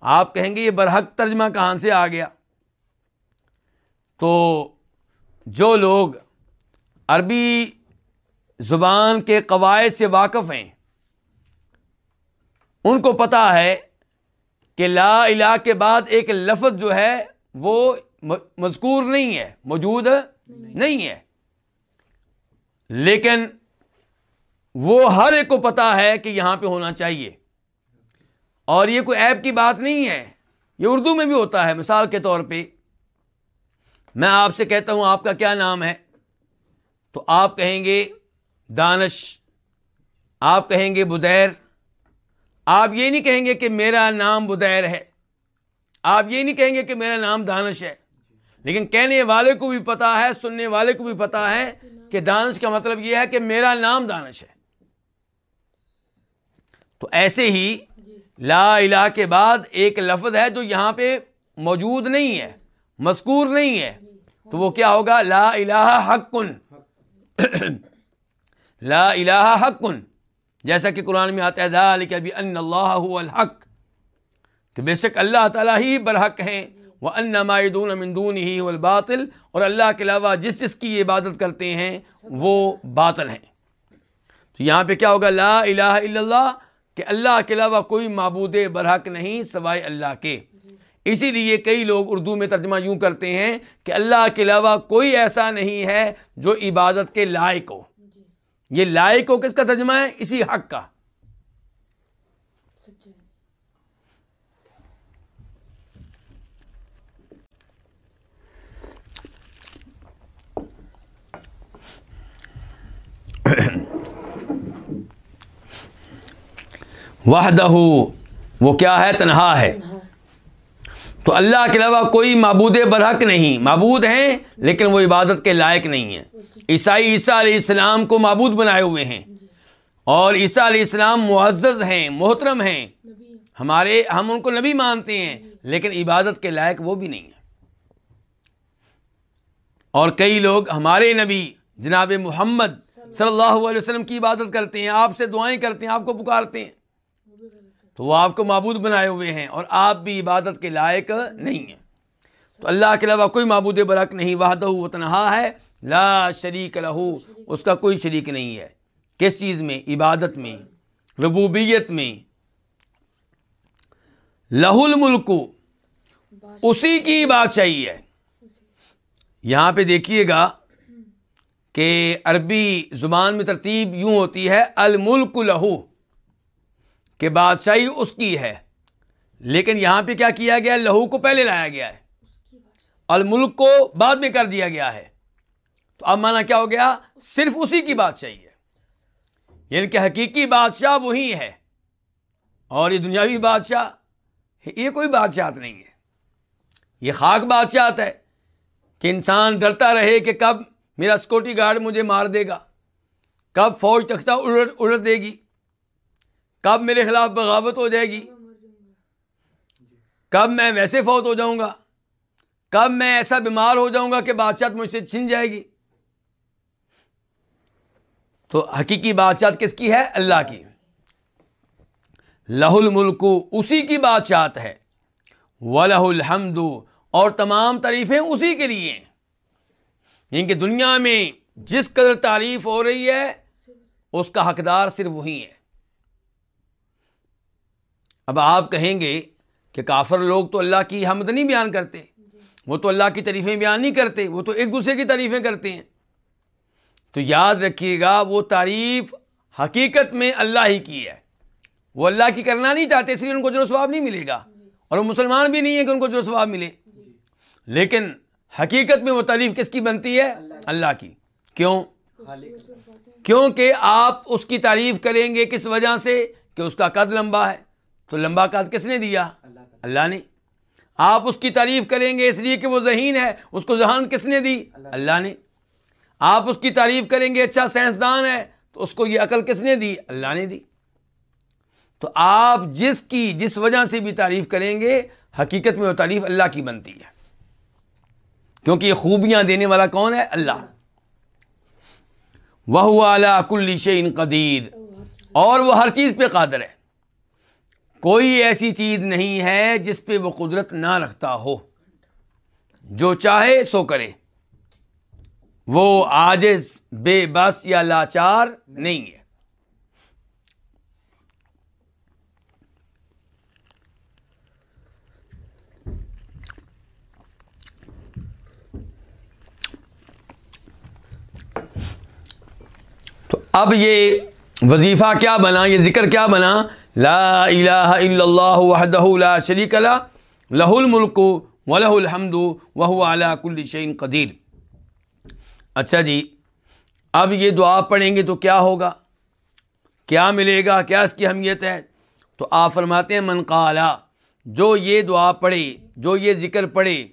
آپ کہیں گے یہ برحق ترجمہ کہاں سے آ گیا؟ تو جو لوگ عربی زبان کے قواعد سے واقف ہیں ان کو پتا ہے کہ لا الہ کے بعد ایک لفظ جو ہے وہ مذکور نہیں ہے، موجود نہیں ہے۔ لیکن وہ ہر ایک کو پتا ہے کہ یہاں پہ ہونا چاہیے۔ اور یہ کوئی ایپ کی بات نہیں ہے، یہ اردو میں بھی ہوتا ہے، مثال کے طور پہ۔ میں آپ سے کہتا ہوں، آپ کا کیا نام ہے؟ تو آپ کہیں گے دانش، آپ کہیں گے بدیر۔ آپ یہ نہیں کہیں گے کہ میرا نام بدیر ہے۔ آپ یہ نہیں کہیں گے کہ میرا نام دانش ہے۔ لیکن کہنے والے کو بھی پتا ہے، سننے والے کو بھی پتا ہے کہ دانش کا مطلب یہ ہے کہ میرا نام دانش ہے۔ تو ایسے ہی لا الہ کے بعد ایک لفظ ہے جو یہاں پہ موجود نہیں ہے، مذکور نہیں ہے۔ تو وہ کیا ہوگا؟ لا الہ حق کن <clears throat> لا الہ حق کن جیسا کہ قرآن میں آتا ہے کہ ابھی ان اللہ الحق، کہ بے شک اللہ تعالیٰ ہی برحق ہیں وہ ان مائدون امندون ہی الباطل، اور اللہ کے علاوہ جس جس کی عبادت کرتے ہیں وہ باطل ہیں۔ تو یہاں پہ کیا ہوگا؟ لا الہ الا اللہ، کہ اللہ کے علاوہ کوئی معبود برحق نہیں سوائے اللہ کے۔ اسی لیے کئی لوگ اردو میں ترجمہ یوں کرتے ہیں کہ اللہ کے علاوہ کوئی ایسا نہیں ہے جو عبادت کے لائق ہو۔ یہ لائق ہو کس کا ترجمہ ہے؟ اسی حق کا۔ وحدہ وہ کیا ہے؟ تنہا ہے۔ تو اللہ کے علاوہ کوئی معبود برحق نہیں۔ معبود ہیں، لیکن وہ عبادت کے لائق نہیں ہیں۔ عیسائی عیسیٰ علیہ السلام کو معبود بنائے ہوئے ہیں۔ اور عیسیٰ علیہ السلام معزز ہیں، محترم ہیں۔ ہمارے، ہم ان کو نبی مانتے ہیں، لیکن عبادت کے لائق وہ بھی نہیں ہیں۔ اور کئی لوگ ہمارے نبی جناب محمد صلی اللہ علیہ وسلم کی عبادت کرتے ہیں، آپ سے دعائیں کرتے ہیں، آپ کو پکارتے ہیں۔ تو وہ آپ کو معبود بنائے ہوئے ہیں اور آپ بھی عبادت کے لائق نہیں ہیں۔ تو اللہ کے علاوہ کوئی معبود برق نہیں، وحدہ و تنہا ہے، لا شریک لہو، اس کا کوئی شریک نہیں ہے۔ کس چیز میں؟ عبادت میں، ربوبیت میں۔ لہ الملک، اسی کی بات چاہیے یہاں پہ دیکھیے گا کہ عربی زبان میں ترتیب یوں ہوتی ہے، الملک لہو۔ کہ بادشاہی اس کی ہے۔ لیکن یہاں پہ کیا کیا گیا؟ لہو کو پہلے لایا گیا ہے۔ الملک کو بعد میں کر دیا گیا ہے۔ تو اب مانا کیا ہو گیا؟ صرف اسی کی بادشاہی ہے۔ یعنی کہ حقیقی بادشاہ وہی ہے۔ اور یہ دنیاوی بادشاہ، یہ کوئی بادشاہت نہیں ہے۔ یہ خاک بادشاہت ہے کہ انسان ڈرتا رہے کہ کب میرا سکورٹی گارڈ مجھے مار دے گا، کب فوج تختہ اڑ دے گی۔ کب میرے خلاف بغاوت ہو جائے گی؟ کب میں ویسے فوت ہو جاؤں گا؟ کب میں ایسا بیمار ہو جاؤں گا کہ بادشاہ مجھ سے چھن جائے گی؟ تو حقیقی بادشاہ کس کی ہے؟ اللہ کی۔ لہ الملک اسی کی بادشاہت ہے۔ و لہ الحمد۔ اور تمام تعریفیں اسی کے لیے۔ ہیں یعنی کہ دنیا میں جس قدر تعریف ہو رہی ہے، اس کا حقدار صرف وہی ہے۔ اب آپ کہیں گے کہ کافر لوگ تو اللہ کی حمد نہیں بیان کرتے، وہ تو اللہ کی تعریفیں بیان نہیں کرتے، وہ تو ایک دوسرے کی تعریفیں کرتے ہیں۔ تو یاد رکھیے گا، وہ تعریف حقیقت میں اللہ ہی کی ہے۔ وہ اللہ کی کرنا نہیں چاہتے، اس لیے ان کو جو ثواب نہیں ملے گا۔ اور وہ مسلمان بھی نہیں ہے کہ ان کو جو ثواب ملے۔ لیکن حقیقت میں وہ تعریف کس کی بنتی ہے؟ اللہ کی۔ کیوں؟ کیونکہ آپ اس کی تعریف کریں گے کس وجہ سے؟ کہ اس کا قد لمبا ہے۔ تو لمبا قد کس نے دیا؟ اللہ نے۔ آپ اس کی تعریف کریں گے اس لیے کہ وہ ذہین ہے۔ اس کو ذہان کس نے دی؟ اللہ نے۔ آپ اس کی تعریف کریں گے اچھا سائنسدان ہے، تو اس کو یہ عقل کس نے دی؟ اللہ نے دی۔ تو آپ جس کی، جس وجہ سے بھی تعریف کریں گے، حقیقت میں وہ تعریف اللہ کی بنتی ہے۔ کیونکہ یہ خوبیاں دینے والا کون ہے؟ اللہ۔ وہ اعلیٰ کل شعین قدیر۔ اور وہ ہر چیز پہ قادر ہے۔ کوئی ایسی چیز نہیں ہے جس پہ وہ قدرت نہ رکھتا ہو۔ جو چاہے سو کرے۔ وہ آجز بے بس یا لاچار نہیں ہے۔ تو اب یہ وظیفہ کیا بنا، یہ ذکر کیا بنا لا الہ الا اللہ وحدہ لا شریک لا لہ الملک و لہ الحمد وهو على كل شيء قدیر اچھا جی اب یہ دعا پڑھیں گے تو کیا ہوگا؟ کیا ملے گا؟ کیا اس کی اہمیت ہے؟ تو آپ فرماتے ہیں، من قالا جو یہ دعا پڑھے، جو یہ ذکر پڑھے،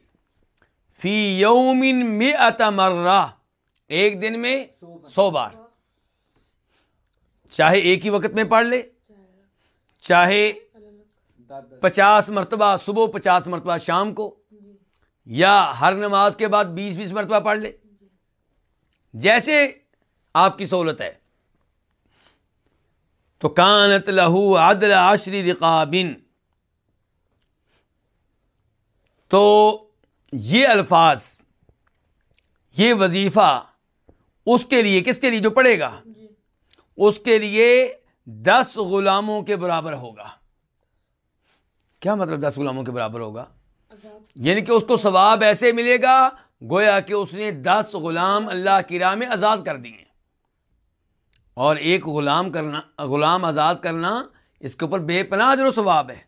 فی یوم مئت مرہ، ایک دن میں سو بار۔ چاہے ایک ہی وقت میں پڑھ لے۔ چاہے پچاس مرتبہ صبح پچاس مرتبہ شام کو یا ہر نماز کے بعد بیس بیس مرتبہ پڑھ لے۔ جیسے آپ کی سہولت ہے۔ تو کانت لہو عدل عشری رقابن۔ تو یہ الفاظ یہ وظیفہ اس کے لیے کس کے لیے جو پڑھے گا؟ اس کے لیے دس غلاموں کے برابر ہوگا۔ کیا مطلب دس غلاموں کے برابر ہوگا؟ یعنی کہ اس کو ثواب ایسے ملے گا گویا کہ اس نے دس غلام اللہ کی راہ میں آزاد کر دیے۔ اور ایک غلام کرنا غلام آزاد کرنا اس کے اوپر بے پناہ جو ثواب ہے۔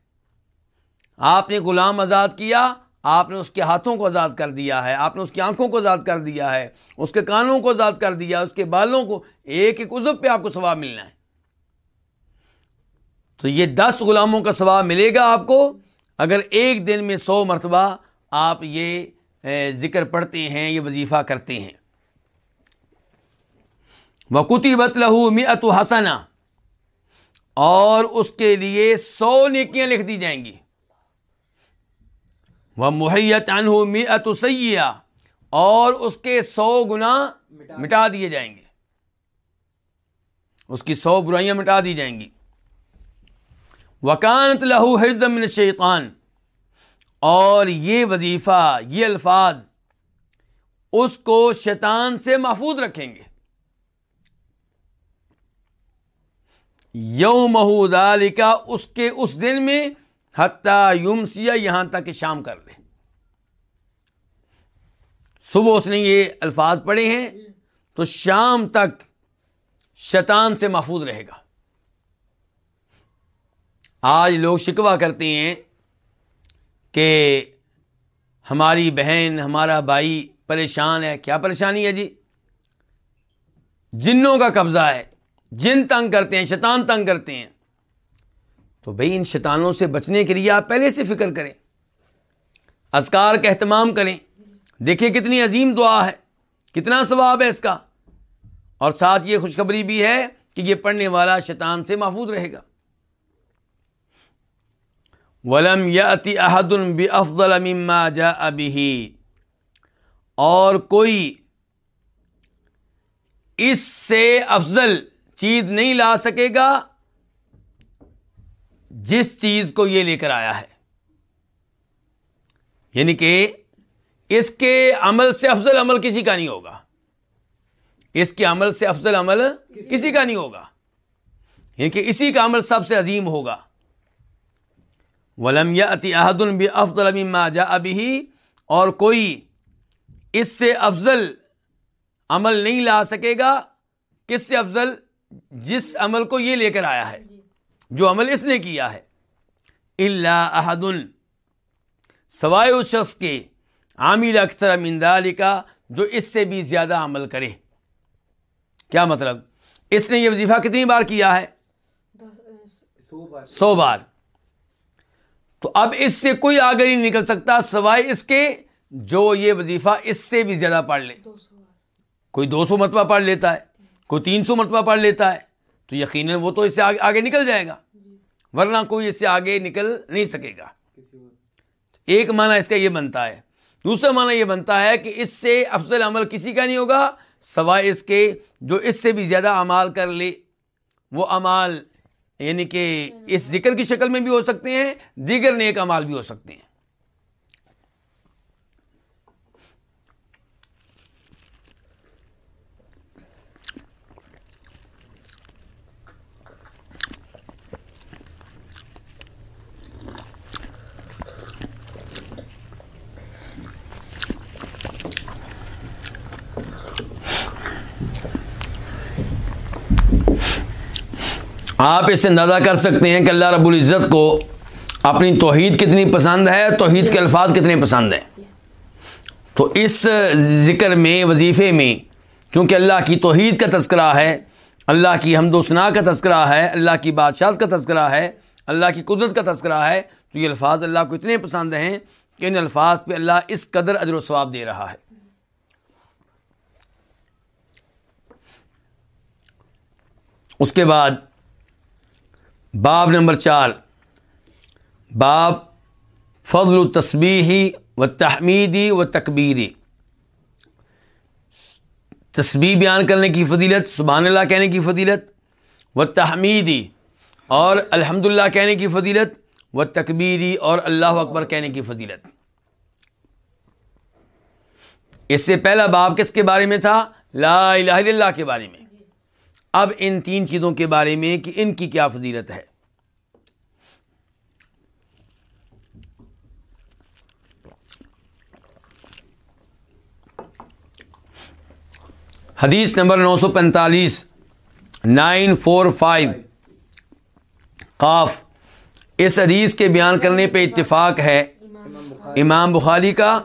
آپ نے غلام آزاد کیا آپ نے اس کے ہاتھوں کو آزاد کر دیا ہے آپ نے اس کی آنکھوں کو آزاد کر دیا ہے اس کے کانوں کو آزاد کر دیا اس کے بالوں کو ایک ایک عزب پہ آپ کو ثواب ملنا ہے۔ تو یہ دس غلاموں کا ثواب ملے گا آپ کو۔ اگر ایک دن میں سو مرتبہ آپ یہ ذکر پڑھتے ہیں، یہ وظیفہ کرتے ہیں۔ وقتی بت لہو مت حسنا اور اس کے لیے سو نیکیاں لکھ دی جائیں گی۔ وہ محیت انہ مت سیاح اور اس کے سو گنا مٹا دیے جائیں گے۔ اس کی سو برائیاں مٹا دی جائیں گی۔ وکانت لہو حرزم شیطان اور یہ وظیفہ، یہ الفاظ اس کو شیطان سے محفوظ رکھیں گے۔ یوم کا اس کے اس دن میں حتیٰ یومسیا یہاں تک کہ شام کر لے صبح اس نے یہ الفاظ پڑھے ہیں تو شام تک شیطان سے محفوظ رہے گا۔ آج لوگ شکوا کرتے ہیں کہ ہماری بہن، ہمارا بھائی پریشان ہے۔ کیا پریشانی ہے جی؟ جنوں کا قبضہ ہے۔ جن تنگ کرتے ہیں، شیطان تنگ کرتے ہیں۔ تو بھائی، ان شیطانوں سے بچنے کے لیے آپ پہلے سے فکر کریں۔ اذکار کا اہتمام کریں۔ دیکھیں کتنی عظیم دعا ہے۔ کتنا ثواب ہے اس کا۔ اور ساتھ یہ خوشخبری بھی ہے کہ یہ پڑھنے والا شیطان سے محفوظ رہے گا۔ ولم یاتی احد افضل مما جا ابھی اور کوئی اس سے افضل چیز نہیں لا سکے گا جس چیز کو یہ لے کر آیا ہے۔ یعنی کہ اس کے عمل سے افضل عمل کسی کا نہیں ہوگا۔ اس کے عمل سے افضل عمل کسی کا نہیں ہوگا۔ یعنی کہ اسی کا عمل سب سے عظیم ہوگا۔ ولم احد افضل جا ابھی اور کوئی اس سے افضل عمل نہیں لا سکے گا کس سے افضل؟ جس عمل کو یہ لے کر آیا ہے جو عمل اس نے کیا ہے۔ اللہ احد سوائے اس شخص کے عامل اختر امندال کا جو اس سے بھی زیادہ عمل کرے۔ کیا مطلب؟ اس نے یہ وظیفہ کتنی بار کیا ہے؟ سو بار۔ تو اب اس سے کوئی آگے نہیں نکل سکتا سوائے اس کے جو یہ وظیفہ اس سے بھی زیادہ پڑھ لے۔ کوئی دو سو مرتبہ پڑھ لیتا ہے کوئی تین سو مرتبہ پڑھ لیتا ہے تو یقیناً وہ تو اس سے آگے نکل جائے گا۔ ورنہ کوئی اس سے آگے نکل نہیں سکے گا۔ ایک معنی اس کا یہ بنتا ہے۔ دوسرا معنی یہ بنتا ہے کہ اس سے افضل عمل کسی کا نہیں ہوگا سوائے اس کے جو اس سے بھی زیادہ امال کر لے۔ وہ امال یعنی کہ اس ذکر کی شکل میں بھی ہو سکتے ہیں، دیگر نیک امال بھی ہو سکتے ہیں۔ آپ اس سے اندازہ کر سکتے ہیں کہ اللہ رب العزت کو اپنی توحید کتنی پسند ہے، توحید کے الفاظ کتنے پسند ہیں؟ تو اس ذکر میں، وظیفے میں، کیونکہ اللہ کی توحید کا تذکرہ ہے، اللہ کی حمد و ثناء کا تذکرہ ہے، اللہ کی بادشاہت کا تذکرہ ہے، اللہ کی قدرت کا تذکرہ ہے، تو یہ الفاظ اللہ کو اتنے پسند ہیں کہ ان الفاظ پہ اللہ اس قدر اجر و ثواب دے رہا ہے۔ اس کے بعد باب نمبر چار، باب فضل و تصبیحی و تحمیدی و تکبیری۔ تصبیح بیان کرنے کی فضیلت، سبحان اللہ کہنے کی فضیلت، و تحمیدی اور الحمد للہ کہنے کی فضیلت، و تکبیری اور اللہ اکبر کہنے کی فضیلت۔ اس سے پہلا باب کس کے بارے میں تھا؟ لا الہ الا اللہ کے بارے میں۔ اب ان تین چیزوں کے بارے میں کہ ان کی کیا فضیلت ہے۔ حدیث نمبر نو سو پینتالیس، نائن فور فائیو۔ قاف، اس حدیث کے بیان کرنے پہ اتفاق ہے امام بخاری کا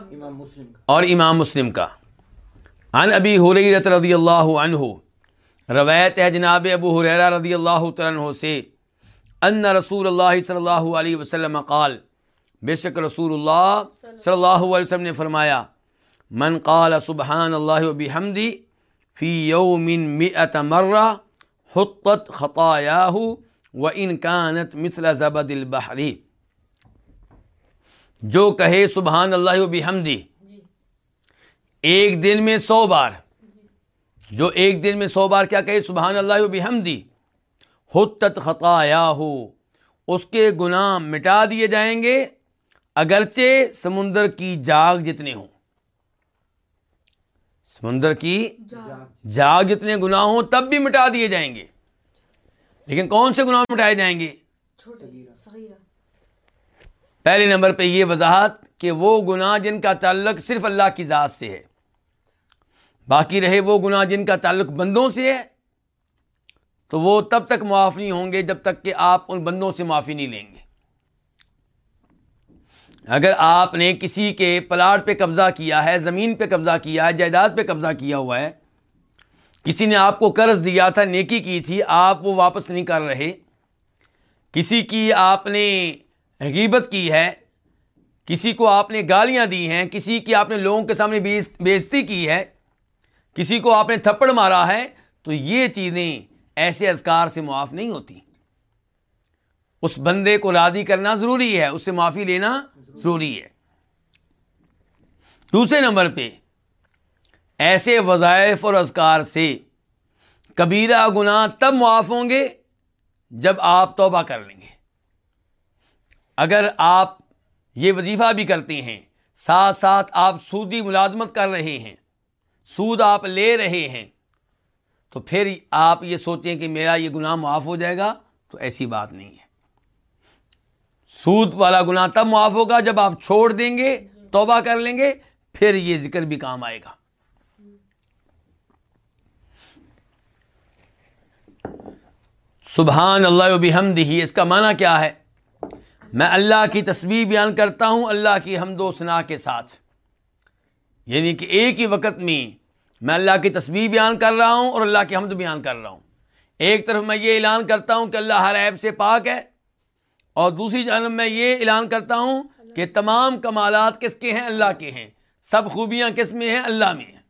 اور امام مسلم کا۔ ان ابی حریرت رضی اللہ عنہ روایت ہے جناب ابو حریرہ رضی اللہ عنہ سے ان رسول اللہ صلی اللہ علیہ وسلم قال بے شک رسول اللہ صلی اللہ علیہ وسلم نے فرمایا من قال سبحان اللہ و بحمدی فی یوم مئت مرہ حطت خطایاہ و انکانت مثل زبد البحری جو کہے سبحان اللہ و بحمدی ایک دن میں سو بار جو ایک دن میں سو بار کیا کہے سبحان اللہ بھی ہم دی حت خطایا ہو اس کے گناہ مٹا دیے جائیں گے اگرچہ سمندر کی جاگ جتنے ہوں۔ سمندر کی جاگ جتنے گناہ ہوں، تب بھی مٹا دیے جائیں گے۔ لیکن کون سے گناہ مٹائے جائیں گے؟ پہلے نمبر پہ یہ وضاحت کہ وہ گناہ جن کا تعلق صرف اللہ کی ذات سے ہے۔ باقی رہے وہ گناہ جن کا تعلق بندوں سے ہے، تو وہ تب تک معاف نہیں ہوں گے جب تک کہ آپ ان بندوں سے معافی نہیں لیں گے۔ اگر آپ نے کسی کے پلاٹ پہ قبضہ کیا ہے، زمین پہ قبضہ کیا ہے، جائیداد پہ قبضہ کیا ہوا ہے، کسی نے آپ کو قرض دیا تھا، نیکی کی تھی، آپ وہ واپس نہیں کر رہے، کسی کی آپ نے حقیبت کی ہے، کسی کو آپ نے گالیاں دی ہیں، کسی کی آپ نے لوگوں کے سامنے بےزتی کی ہے کسی کو آپ نے تھپڑ مارا ہے تو یہ چیزیں ایسے اذکار سے معاف نہیں ہوتی۔ اس بندے کو رادی کرنا ضروری ہے، اس سے معافی لینا ضروری ہے۔ دوسرے نمبر پہ، ایسے وظائف اور اذکار سے کبیرہ گناہ تب معاف ہوں گے جب آپ توبہ کر لیں گے۔ اگر آپ یہ وظیفہ بھی کرتے ہیں، ساتھ ساتھ آپ سودی ملازمت کر رہے ہیں سود آپ لے رہے ہیں۔ تو پھر آپ یہ سوچیں کہ میرا یہ گناہ معاف ہو جائے گا، تو ایسی بات نہیں ہے۔ سود والا گناہ تب معاف ہوگا جب آپ چھوڑ دیں گے، توبہ کر لیں گے، پھر یہ ذکر بھی کام آئے گا۔ سبحان اللہ بحمد ہی اس کا معنی کیا ہے؟ میں اللہ کی تصویر بیان کرتا ہوں، اللہ کی حمد و ثناء کے ساتھ۔ یعنی کہ ایک ہی وقت میں میں اللہ کی تصویر بیان کر رہا ہوں اور اللہ کی حمد بیان کر رہا ہوں۔ ایک طرف میں یہ اعلان کرتا ہوں کہ اللہ ہر عیب سے پاک ہے اور دوسری جانب میں یہ اعلان کرتا ہوں کہ تمام کمالات کس کے ہیں؟ اللہ کے ہیں۔ سب خوبیاں کس میں ہیں؟ اللہ میں ہیں۔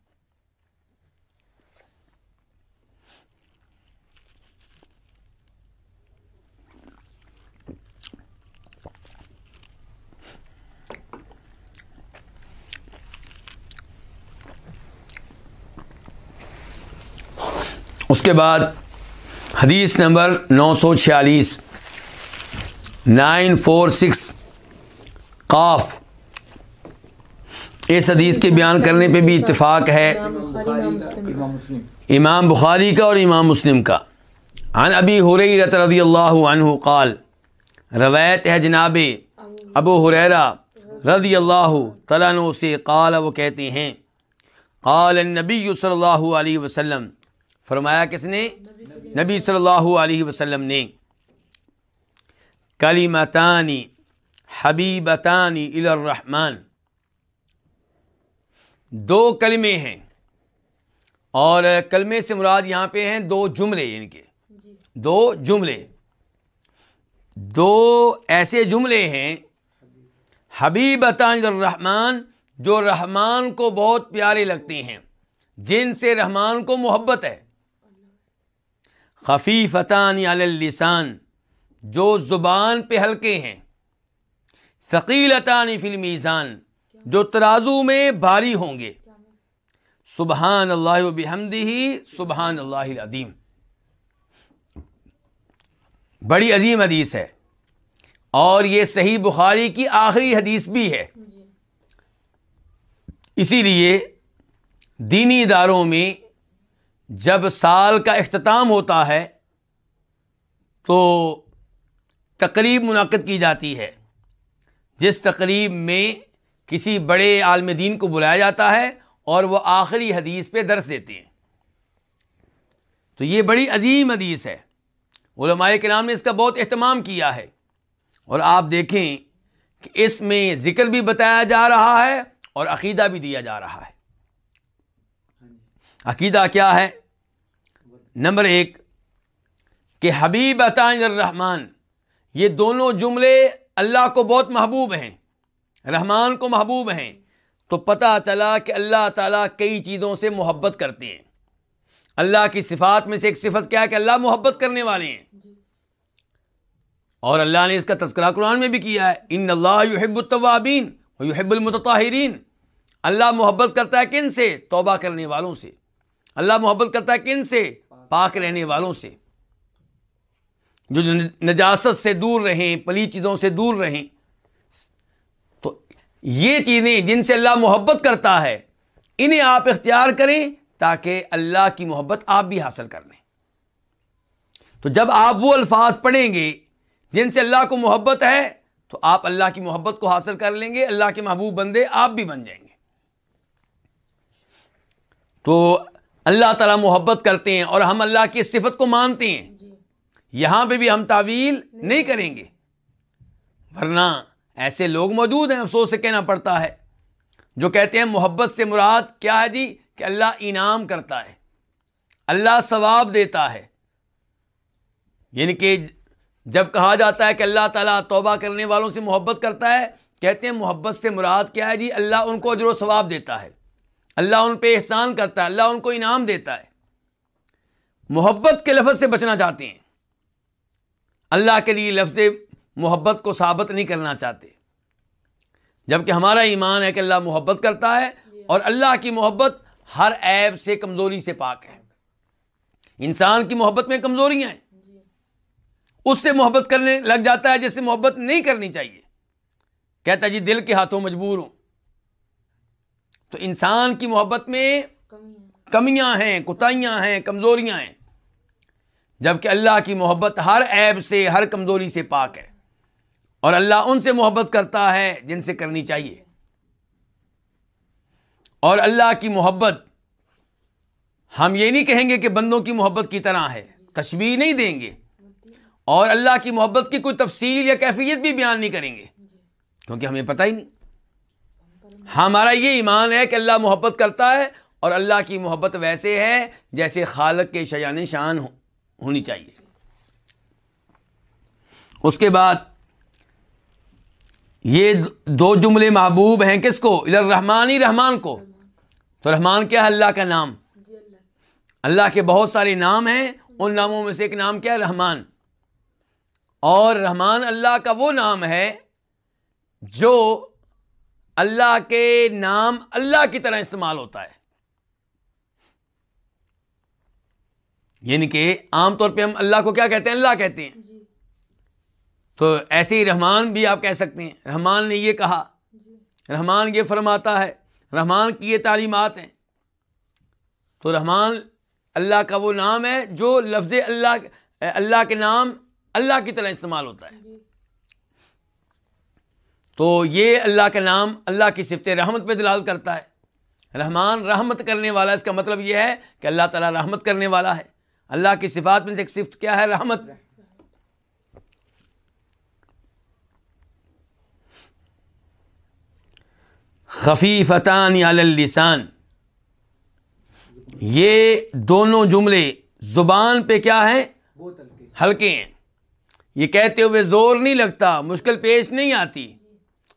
اس کے بعد حدیث نمبر نو سو چھیالیس، نائن فور سکس، قاف۔ اس حدیث کے بیان کرنے پہ بھی اتفاق ہے۔ امام بخاری کا اور امام مسلم کا۔ عن ابی حریرت رضی اللہ عنہ قال، روایت ہے جناب ابو حریرہ رضی اللہ تعالیٰ سے قال، وہ کہتے ہیں، قال النبی صلی اللہ علیہ وسلم فرمایا کس نے؟ نبی صلی اللہ علیہ وسلم نے۔ کلیمتانی حبیبتانی الرحمن۔ دو کلمے ہیں۔ اور کلمے سے مراد یہاں پہ ہیں دو جملے یعنی کہ دو جملے۔ دو ایسے جملے ہیں حبیبتان الرحمن، جو رحمان کو بہت پیارے لگتے ہیں، جن سے رحمان کو محبت ہے۔ خفیفتان اللسان جو زبان پہ ہلکے ہیں۔ ثقیلتان فی المیزان جو ترازو میں بھاری ہوں گے۔ سبحان اللہ و ہی سبحان اللہ العظیم۔ بڑی عظیم حدیث ہے۔ اور یہ صحیح بخاری کی آخری حدیث بھی ہے۔ اسی لیے دینی اداروں میں جب سال کا اختتام ہوتا ہے تو تقریب منعقد کی جاتی ہے۔ جس تقریب میں کسی بڑے عالم دین کو بلایا جاتا ہے اور وہ آخری حدیث پہ درس دیتے ہیں۔ تو یہ بڑی عظیم حدیث ہے۔ علماء کے نام نے اس کا بہت اہتمام کیا ہے۔ اور آپ دیکھیں کہ اس میں ذکر بھی بتایا جا رہا ہے اور عقیدہ بھی دیا جا رہا ہے۔ عقیدہ کیا ہے؟ نمبر ایک کہ حبیب عطان الرحمان یہ دونوں جملے اللہ کو بہت محبوب ہیں رحمان کو محبوب ہیں تو پتہ چلا کہ اللہ تعالیٰ کئی چیزوں سے محبت کرتے ہیں۔ اللہ کی صفات میں سے ایک صفت کیا ہے کہ اللہ محبت کرنے والے ہیں۔ اور اللہ نے اس کا تذکرہ قرآن میں بھی کیا ہے ان اللہ یحب الطوابین یحب المتطاہرین اللہ محبت کرتا ہے کن سے؟ توبہ کرنے والوں سے۔ اللہ محبت کرتا ہے کن سے؟ پاک رہنے والوں سے، جو نجاست سے دور رہیں، پلی چیزوں سے دور رہیں، تو یہ چیزیں جن سے اللہ محبت کرتا ہے، انہیں آپ اختیار کریں تاکہ اللہ کی محبت آپ بھی حاصل کر لیں۔ تو جب آپ وہ الفاظ پڑھیں گے جن سے اللہ کو محبت ہے، تو آپ اللہ کی محبت کو حاصل کر لیں گے، اللہ کے محبوب بندے آپ بھی بن جائیں گے۔ تو اللہ تعالیٰ محبت کرتے ہیں اور ہم اللہ کی صفت کو مانتے ہیں۔ جی۔ یہاں پہ بھی ہم تعویل نہیں کریں گے۔ ورنہ ایسے لوگ موجود ہیں افسوس سے کہنا پڑتا ہے جو کہتے ہیں محبت سے مراد کیا ہے جی؟ کہ اللہ انعام کرتا ہے اللہ ثواب دیتا ہے۔ یعنی کہ جب کہا جاتا ہے کہ اللہ تعالیٰ توبہ کرنے والوں سے محبت کرتا ہے کہتے ہیں محبت سے مراد کیا ہے جی؟ اللہ ان کو اجر و ثواب دیتا ہے۔ اللہ ان پہ احسان کرتا ہے، اللہ ان کو انعام دیتا ہے۔ محبت کے لفظ سے بچنا چاہتے ہیں۔ اللہ کے لیے لفظ محبت کو ثابت نہیں کرنا چاہتے۔ جبکہ ہمارا ایمان ہے کہ اللہ محبت کرتا ہے اور اللہ کی محبت ہر عیب سے کمزوری سے پاک ہے۔ انسان کی محبت میں کمزوریاں ہیں۔ اس سے محبت کرنے لگ جاتا ہے جیسے محبت نہیں کرنی چاہیے۔ کہتا جی دل کے ہاتھوں مجبور ہوں۔ تو انسان کی محبت میں کمیاں ہیں، کوتاہیاں ہیں، کمزوریاں ہیں۔ جبکہ اللہ کی محبت ہر عیب سے، ہر کمزوری سے پاک ہے۔ اور اللہ ان سے محبت کرتا ہے جن سے کرنی چاہیے۔ اور اللہ کی محبت، ہم یہ نہیں کہیں گے کہ بندوں کی محبت کی طرح ہے تشبیح نہیں دیں گے۔ اور اللہ کی محبت کی کوئی تفصیل یا کیفیت بھی بیان نہیں کریں گے۔ کیونکہ ہمیں پتہ ہی نہیں۔ ہمارا یہ ایمان ہے کہ اللہ محبت کرتا ہے اور اللہ کی محبت ویسے ہے جیسے خالق کے شیان شان ہونی چاہیے۔ اس کے بعد یہ دو جملے محبوب ہیں کس کو؟ رحمانی رحمان کو۔ تو رحمان کیا ہے؟ اللہ کا نام۔ اللہ کے بہت سارے نام ہیں، ان ناموں میں سے ایک نام کیا ہے؟ رحمان۔ اور رحمان اللہ کا وہ نام ہے جو اللہ کے نام اللہ کی طرح استعمال ہوتا ہے۔ یعنی کہ عام طور پہ ہم اللہ کو کیا کہتے ہیں؟ اللہ کہتے ہیں۔ جی۔ تو ایسے ہی رحمان بھی آپ کہہ سکتے ہیں۔ رحمان نے یہ کہا۔ جی۔ رحمان یہ فرماتا ہے۔ رحمان کی یہ تعلیمات ہیں۔ تو رحمان اللہ کا وہ نام ہے جو لفظ اللہ اللہ کے نام اللہ کی طرح استعمال ہوتا ہے۔ جی۔ تو یہ اللہ کا نام اللہ کی صفت رحمت پہ دلال کرتا ہے۔ رحمان رحمت کرنے والا اس کا مطلب یہ ہے کہ اللہ تعالیٰ رحمت کرنے والا ہے۔ اللہ کی صفات میں سے ایک صفت کیا ہے؟ رحمت۔ خفیفتان اللسان۔ یہ دونوں جملے زبان پہ کیا ہیں؟ ہلکے ہیں۔ یہ کہتے ہوئے زور نہیں لگتا مشکل پیش نہیں آتی۔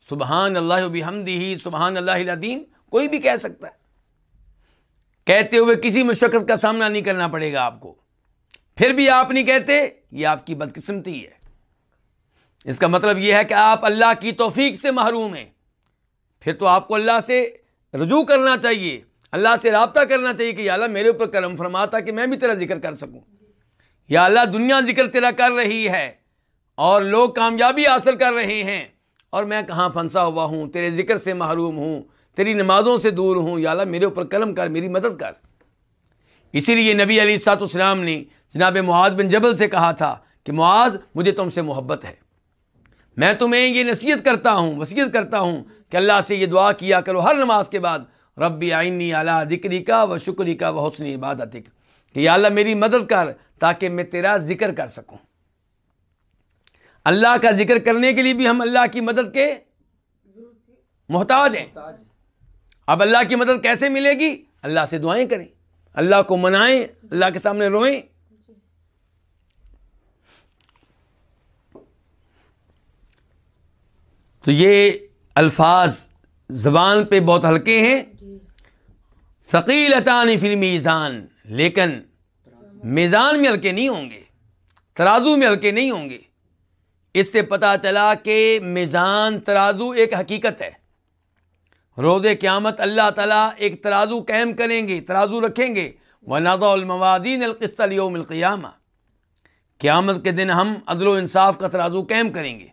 سبحان اللہ بحمدی ہی سبحان اللہ العظیم، کوئی بھی کہہ سکتا ہے۔ کہتے ہوئے کسی مشقت کا سامنا نہیں کرنا پڑے گا آپ کو۔ پھر بھی آپ نہیں کہتے، یہ آپ کی بدقسمتی ہے۔ اس کا مطلب یہ ہے کہ آپ اللہ کی توفیق سے محروم ہیں۔ پھر تو آپ کو اللہ سے رجوع کرنا چاہیے، اللہ سے رابطہ کرنا چاہیے کہ یا اللہ میرے اوپر کرم فرماتا کہ میں بھی تیرا ذکر کر سکوں۔ یا اللہ دنیا ذکر تیرا کر رہی ہے اور لوگ کامیابی حاصل کر رہے ہیں۔ اور میں کہاں پھنسا ہوا ہوں؟ تیرے ذکر سے محروم ہوں، تیری نمازوں سے دور ہوں۔ یا اللہ، میرے اوپر کرم کر، میری مدد کر۔ اسی لیے نبی علی سات اسلام نے جناب معاذ بن جبل سے کہا تھا کہ معاذ، مجھے تم سے محبت ہے۔ میں تمہیں یہ نصیحت کرتا ہوں، وصیت کرتا ہوں کہ اللہ سے یہ دعا کیا کرو ہر نماز کے بعد۔ ربی آئینی اعلیٰ ذکری کا و شکری کا و حسنی عبادت کہ یا اللہ میری مدد کر تاکہ میں تیرا ذکر کر سکوں۔ اللہ کا ذکر کرنے کے لیے بھی ہم اللہ کی مدد کے محتاج ہیں۔ اب اللہ کی مدد کیسے ملے گی؟ اللہ سے دعائیں کریں۔ اللہ کو منائیں، اللہ کے سامنے روئیں۔ تو یہ الفاظ زبان پہ بہت ہلکے ہیں۔ ثقیل فی میزان لیکن میزان میں ہلکے نہیں ہوں گے، ترازو میں ہلکے نہیں ہوں گے۔ اس سے پتا چلا کہ میزان ترازو ایک حقیقت ہے۔ روز قیامت اللہ تعالیٰ ایک ترازو قائم کریں گے، ترازو رکھیں گے۔ وہ نادا الموادین القست یوم القیامہ قیامت کے دن ہم عدل و انصاف کا ترازو قائم کریں گے۔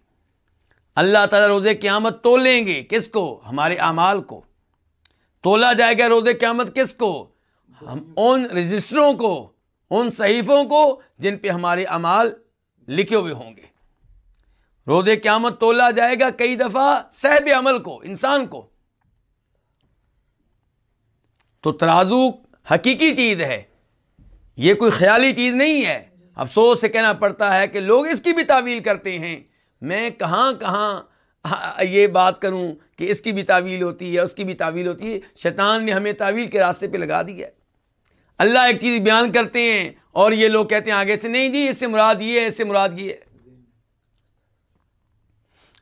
اللہ تعالیٰ روز قیامت تولیں گے کس کو؟ ہمارے اعمال کو۔ تولا جائے گا روز قیامت کس کو؟ ہم ان رجسٹروں کو، ان صحیفوں کو جن پہ ہمارے اعمال لکھے ہوئے ہوں گے۔ روز قیامت تولا جائے گا کئی دفعہ صحب عمل کو، انسان کو۔ تو ترازو حقیقی چیز ہے۔ یہ کوئی خیالی چیز نہیں ہے۔ افسوس سے کہنا پڑتا ہے کہ لوگ اس کی بھی تعویل کرتے ہیں۔ میں کہاں کہاں یہ بات کروں کہ اس کی بھی تعویل ہوتی ہے، اس کی بھی تعویل ہوتی ہے۔ شیطان نے ہمیں تعویل کے راستے پہ لگا دی ہے اللہ ایک چیز بیان کرتے ہیں اور یہ لوگ کہتے ہیں آگے سے، نہیں جی اس سے مراد یہ ہے، اس سے مراد یہ ہے۔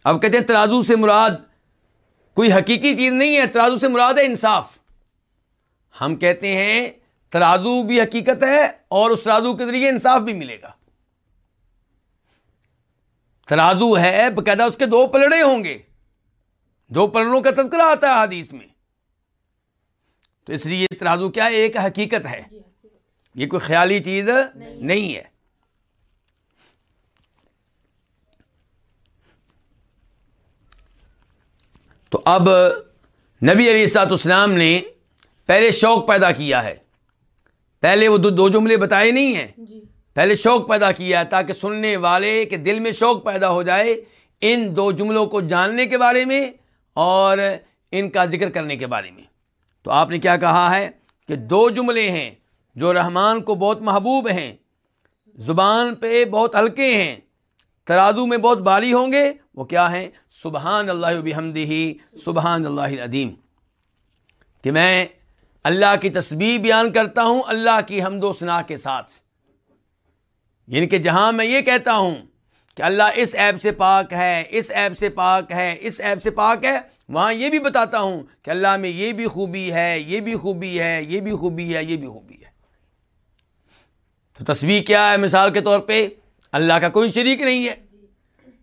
اب کہتے ہیں ترازو سے مراد کوئی حقیقی چیز نہیں ہے ترازو سے مراد ہے انصاف۔ ہم کہتے ہیں ترازو بھی حقیقت ہے اور اس ترازو کے ذریعے انصاف بھی ملے گا۔ ترازو ہے باقاعدہ اس کے دو پلڑے ہوں گے۔ دو پلڑوں کا تذکرہ آتا ہے حدیث میں۔ تو اس لیے ترازو کیا ایک حقیقت ہے۔ یہ کوئی خیالی چیز نہیں ہے۔ تو اب نبی علی سات اسلام نے پہلے شوق پیدا کیا ہے۔ پہلے وہ دو جملے بتائے نہیں ہیں۔ جی۔ پہلے شوق پیدا کیا ہے تاکہ سننے والے کے دل میں شوق پیدا ہو جائے ان دو جملوں کو جاننے کے بارے میں اور ان کا ذکر کرنے کے بارے میں۔ تو آپ نے کیا کہا ہے کہ دو جملے ہیں جو رحمان کو بہت محبوب ہیں زبان پہ بہت ہلکے ہیں ترازو میں بہت باری ہوں گے۔ وہ کیا ہیں؟ سبحان اللہ بحمدہ سبحان اللہ العظیم۔ کہ میں اللہ کی تصویر بیان کرتا ہوں، اللہ کی حمد و ثناء کے ساتھ۔ یعنی کہ جہاں میں یہ کہتا ہوں کہ اللہ اس ایپ سے پاک ہے، اس ایپ سے پاک ہے، اس ایپ سے پاک ہے، وہاں یہ بھی بتاتا ہوں کہ اللہ میں یہ بھی خوبی ہے، یہ بھی خوبی ہے، یہ بھی خوبی ہے، یہ بھی خوبی ہے۔ تو تصویر کیا ہے مثال کے طور پہ؟ اللہ کا کوئی شریک نہیں ہے۔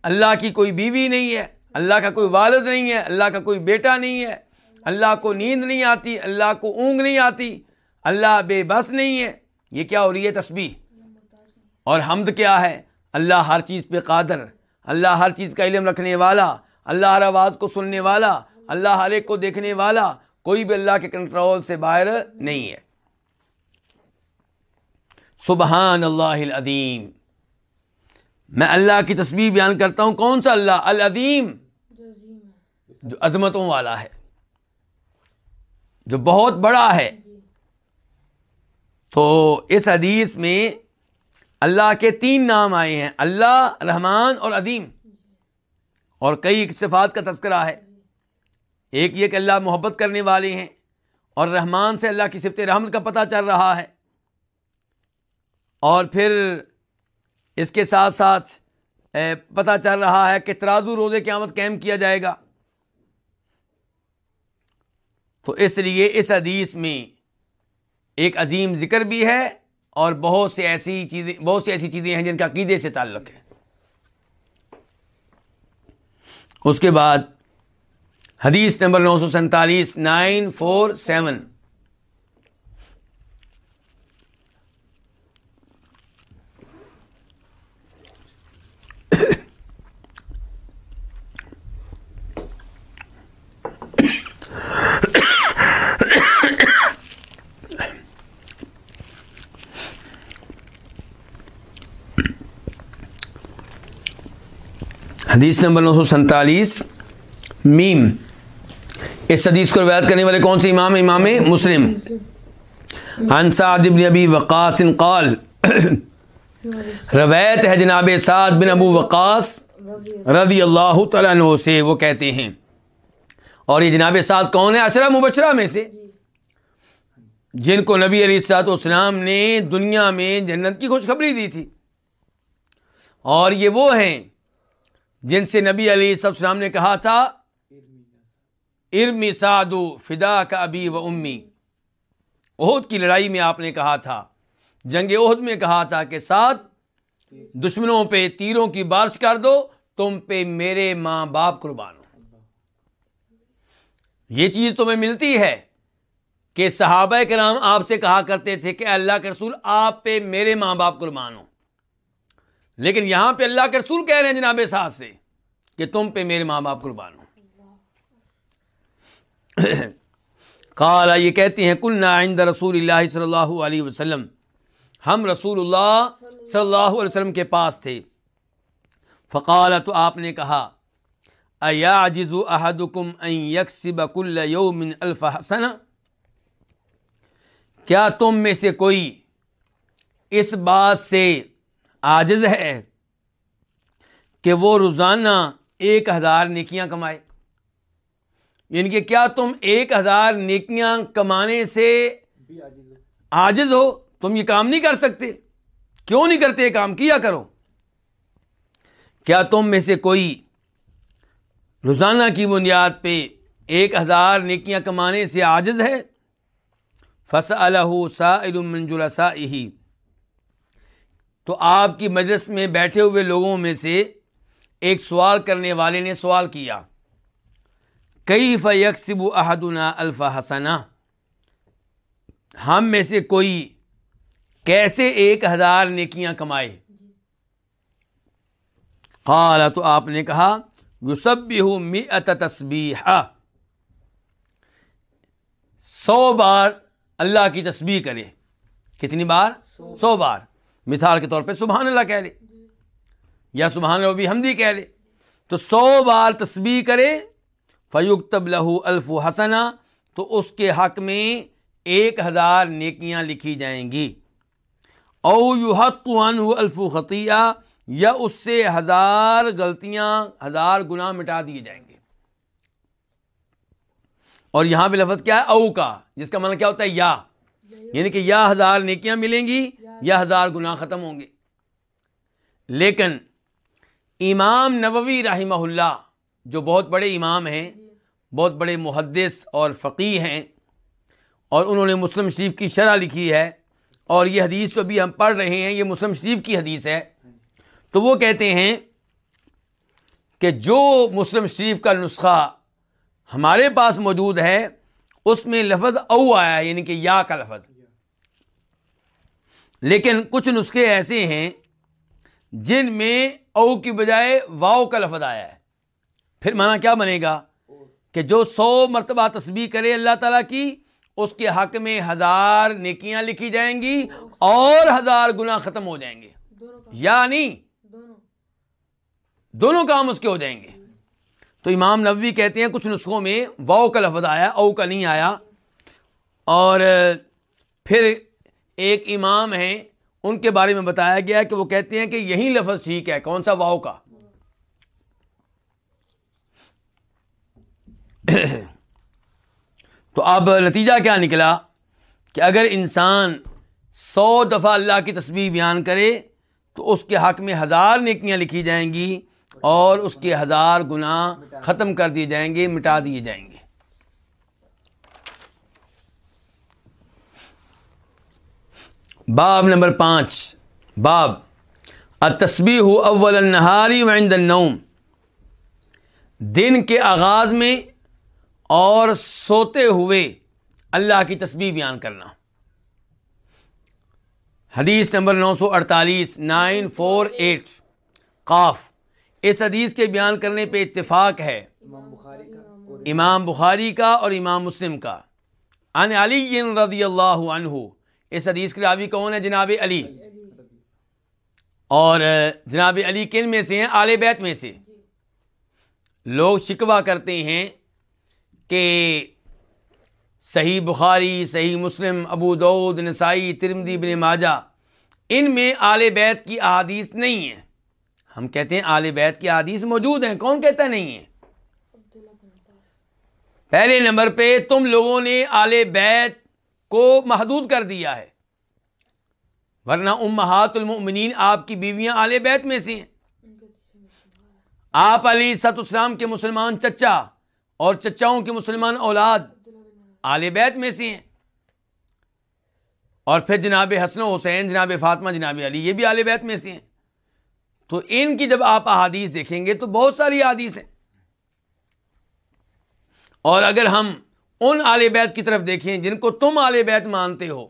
اللہ کی کوئی بیوی نہیں ہے۔ اللہ کا کوئی والد نہیں ہے۔ اللہ کا کوئی بیٹا نہیں ہے۔ اللہ کو نیند نہیں آتی۔ اللہ کو اونگ نہیں آتی۔ اللہ بے بس نہیں ہے۔ یہ کیا ہو رہی ہے تسبیح؟ اور حمد کیا ہے؟ اللہ ہر چیز پہ قادر۔ اللہ ہر چیز کا علم رکھنے والا۔ اللہ ہر آواز کو سننے والا۔ اللہ ہر ایک کو دیکھنے والا۔ کوئی بھی اللہ کے کنٹرول سے باہر نہیں ہے۔ سبحان اللہ العظیم۔ میں اللہ کی تصویر بیان کرتا ہوں کون سا اللہ؟ العظیم۔ جو عظمتوں والا ہے۔ جو بہت بڑا ہے۔ تو اس حدیث میں اللہ کے تین نام آئے ہیں۔ اللہ رحمان اور عظیم۔ اور کئی صفات کا تذکرہ ہے۔ ایک یہ کہ اللہ محبت کرنے والے ہیں۔ اور رحمان سے اللہ کی صفت رحمت کا پتہ چل رہا ہے۔ اور پھر اس کے ساتھ ساتھ پتہ چل رہا ہے کہ ترازو روزے قیامت قائم کیا جائے گا۔ تو اس لیے اس حدیث میں ایک عظیم ذکر بھی ہے اور بہت سے ایسی چیزیں، بہت سی ایسی چیزیں ہیں جن کا عقیدے سے تعلق ہے۔ اس کے بعد حدیث نمبر نو سو سینتالیس، نائن فور سیون۔ حدیث نمبر نو سو سینتالیس میم۔ اس حدیث کو روایت کرنے والے کون سے امام؟ امام مسلم۔ بن ابی وقاص قال، روایت ہے جناب سعد بن ابو وقاص رضی اللہ تعالیٰ عنہ سے، وہ کہتے ہیں۔ اور یہ جناب سعد کون ہے؟ اشرا مبشرہ میں سے۔ جن کو نبی علی السلاط اسلام نے دنیا میں جنت کی خوشخبری دی تھی۔ اور یہ وہ ہیں۔ جن سے نبی علی سب السلام نے کہا تھا، ارمی سادو فدا کا ابی و امی۔ عہد کی لڑائی میں آپ نے کہا تھا۔ جنگ عہد میں کہا تھا کہ ساتھ، دشمنوں پہ تیروں کی بارش کر دو، تم پہ میرے ماں باپ قربان ہو۔ یہ چیز تمہیں ملتی ہے کہ صحابہ کرام آپ سے کہا کرتے تھے کہ اللہ کے رسول، آپ پہ میرے ماں باپ قربان ہو۔ لیکن یہاں پہ اللہ کے رسول کہہ رہے ہیں جناب ساتھ سے کہ تم پہ میرے ماں باپ قربان ہو۔ کالا یہ کہتے ہیں کل عند رسول اللہ صلی اللہ علیہ وسلم۔ ہم رسول اللہ صلی اللہ علیہ وسلم کے پاس تھے۔ فقال، تو آپ نے کہا ایا جزو احدکم ان یکسب کل یوم الف حسن کیا تم میں سے کوئی اس بات سے آجز ہے کہ وہ روزانہ ایک ہزار نیکیاں کمائے۔ یعنی کہ کیا تم ایک ہزار نیکیاں کمانے سے آجز ہو؟ تم یہ کام نہیں کر سکتے۔ کیوں نہیں کرتے کام؟ کیا کرو؟ کیا تم میں سے کوئی روزانہ کی بنیاد پہ ایک ہزار نیکیاں کمانے سے آجز ہے؟ فص سا منجلسا ہی تو آپ کی مجلس میں بیٹھے ہوئے لوگوں میں سے ایک سوال کرنے والے نے سوال کیا۔ کئی فیکسب احدنا الف حسنا ہم میں سے کوئی کیسے ایک ہزار نیکیاں کمائے؟ قال، تو آپ نے کہا یوسب ہوں می تصبیح سو بار اللہ کی تسبیح کرے کتنی بار؟ سو بار۔ مثال کے طور پہ سبحان اللہ کہہ لے۔ یا سبحان اللہ بھی ہمدی کہہ لے۔ تو سو بار تسبیح کرے فیوق تب لہو الف حسنا تو اس کے حق میں ایک ہزار نیکیاں لکھی جائیں گی۔ او یو حق الف خطیہ یا اس سے ہزار غلطیاں ہزار گناہ مٹا دیے جائیں گے۔ اور یہاں پہ لفظ کیا ہے؟ او کا جس کا مطلب کیا ہوتا ہے؟ یا۔ یعنی کہ یا ہزار نیکیاں ملیں گی یا ہزار گناہ ختم ہوں گے۔ لیکن امام نووی رحمہ اللہ، جو بہت بڑے امام ہیں، بہت بڑے محدث اور فقی ہیں، اور انہوں نے مسلم شریف کی شرح لکھی ہے، اور یہ حدیث جو بھی ہم پڑھ رہے ہیں، یہ مسلم شریف کی حدیث ہے۔ تو وہ کہتے ہیں کہ جو مسلم شریف کا نسخہ ہمارے پاس موجود ہے، اس میں لفظ او آیا یعنی کہ یا کا لفظ۔ لیکن کچھ نسخے ایسے ہیں جن میں او کی بجائے واؤ کا لفظ آیا ہے۔ پھر مانا کیا بنے گا؟ کہ جو سو مرتبہ تسبیح کرے اللہ تعالیٰ کی، اس کے حق میں ہزار نیکیاں لکھی جائیں گی اور ہزار گنا ختم ہو جائیں گے۔ یا نہیں دونوں کام اس کے ہو جائیں گے۔ تو امام نبوی کہتے ہیں کچھ نسخوں میں واؤ کا لفظ آیا، او کا نہیں آیا۔ اور پھر ایک امام ہیں، ان کے بارے میں بتایا گیا کہ وہ کہتے ہیں کہ یہی لفظ ٹھیک ہے، کون سا واؤ کا؟ تو اب نتیجہ کیا نکلا؟ کہ اگر انسان سو دفعہ اللہ کی تصویر بیان کرے، تو اس کے حق میں ہزار نیکیاں لکھی جائیں گی اور اس کے ہزار گناہ ختم کر دیے جائیں گے، مٹا دیے جائیں گے۔ باب نمبر پانچ، باب تصبی ہو اول النہاری وعند النوم۔ دن کے آغاز میں اور سوتے ہوئے اللہ کی تسبیح بیان کرنا۔ حدیث نمبر نو سو اڑتالیس، نائن، فور، ایٹ۔ قاف، اس حدیث کے بیان کرنے پہ اتفاق ہے۔ امام بخاری کا اور امام مسلم کا۔ ان علی رضی اللہ عنہ اس حدیث کے راوی کون ہے؟ جناب علی۔ اور جناب علی کن میں سے ہیں؟ آل بیت میں سے۔ لوگ شکوا کرتے ہیں کہ صحیح بخاری، صحیح مسلم، ابو دعود نسائی ترمدی بن ماجہ، ان میں آل بیت کی احادیث نہیں ہیں۔ ہم کہتے ہیں آل بیت کی احادیث موجود ہیں، کون کہتا نہیں ہے؟ پہلے نمبر پہ تم لوگوں نے آل بیت کو محدود کر دیا ہے۔ ورنہ امہات المؤمنین آپ کی بیویاں آل بیت میں سے ہیں۔ آپ علی ست اسلام کے مسلمان چچا اور چچاؤں کے مسلمان اولاد آل بیت میں سے ہیں۔ اور پھر جناب حسن و حسین، جناب فاطمہ، جناب علی، یہ بھی آل بیت میں سے ہیں۔ تو ان کی جب آپ احادیث دیکھیں گے تو بہت ساری احادیث ہیں۔ اور اگر ہم ان آل بیت کی طرف دیکھیں جن کو تم آل بیت مانتے ہو۔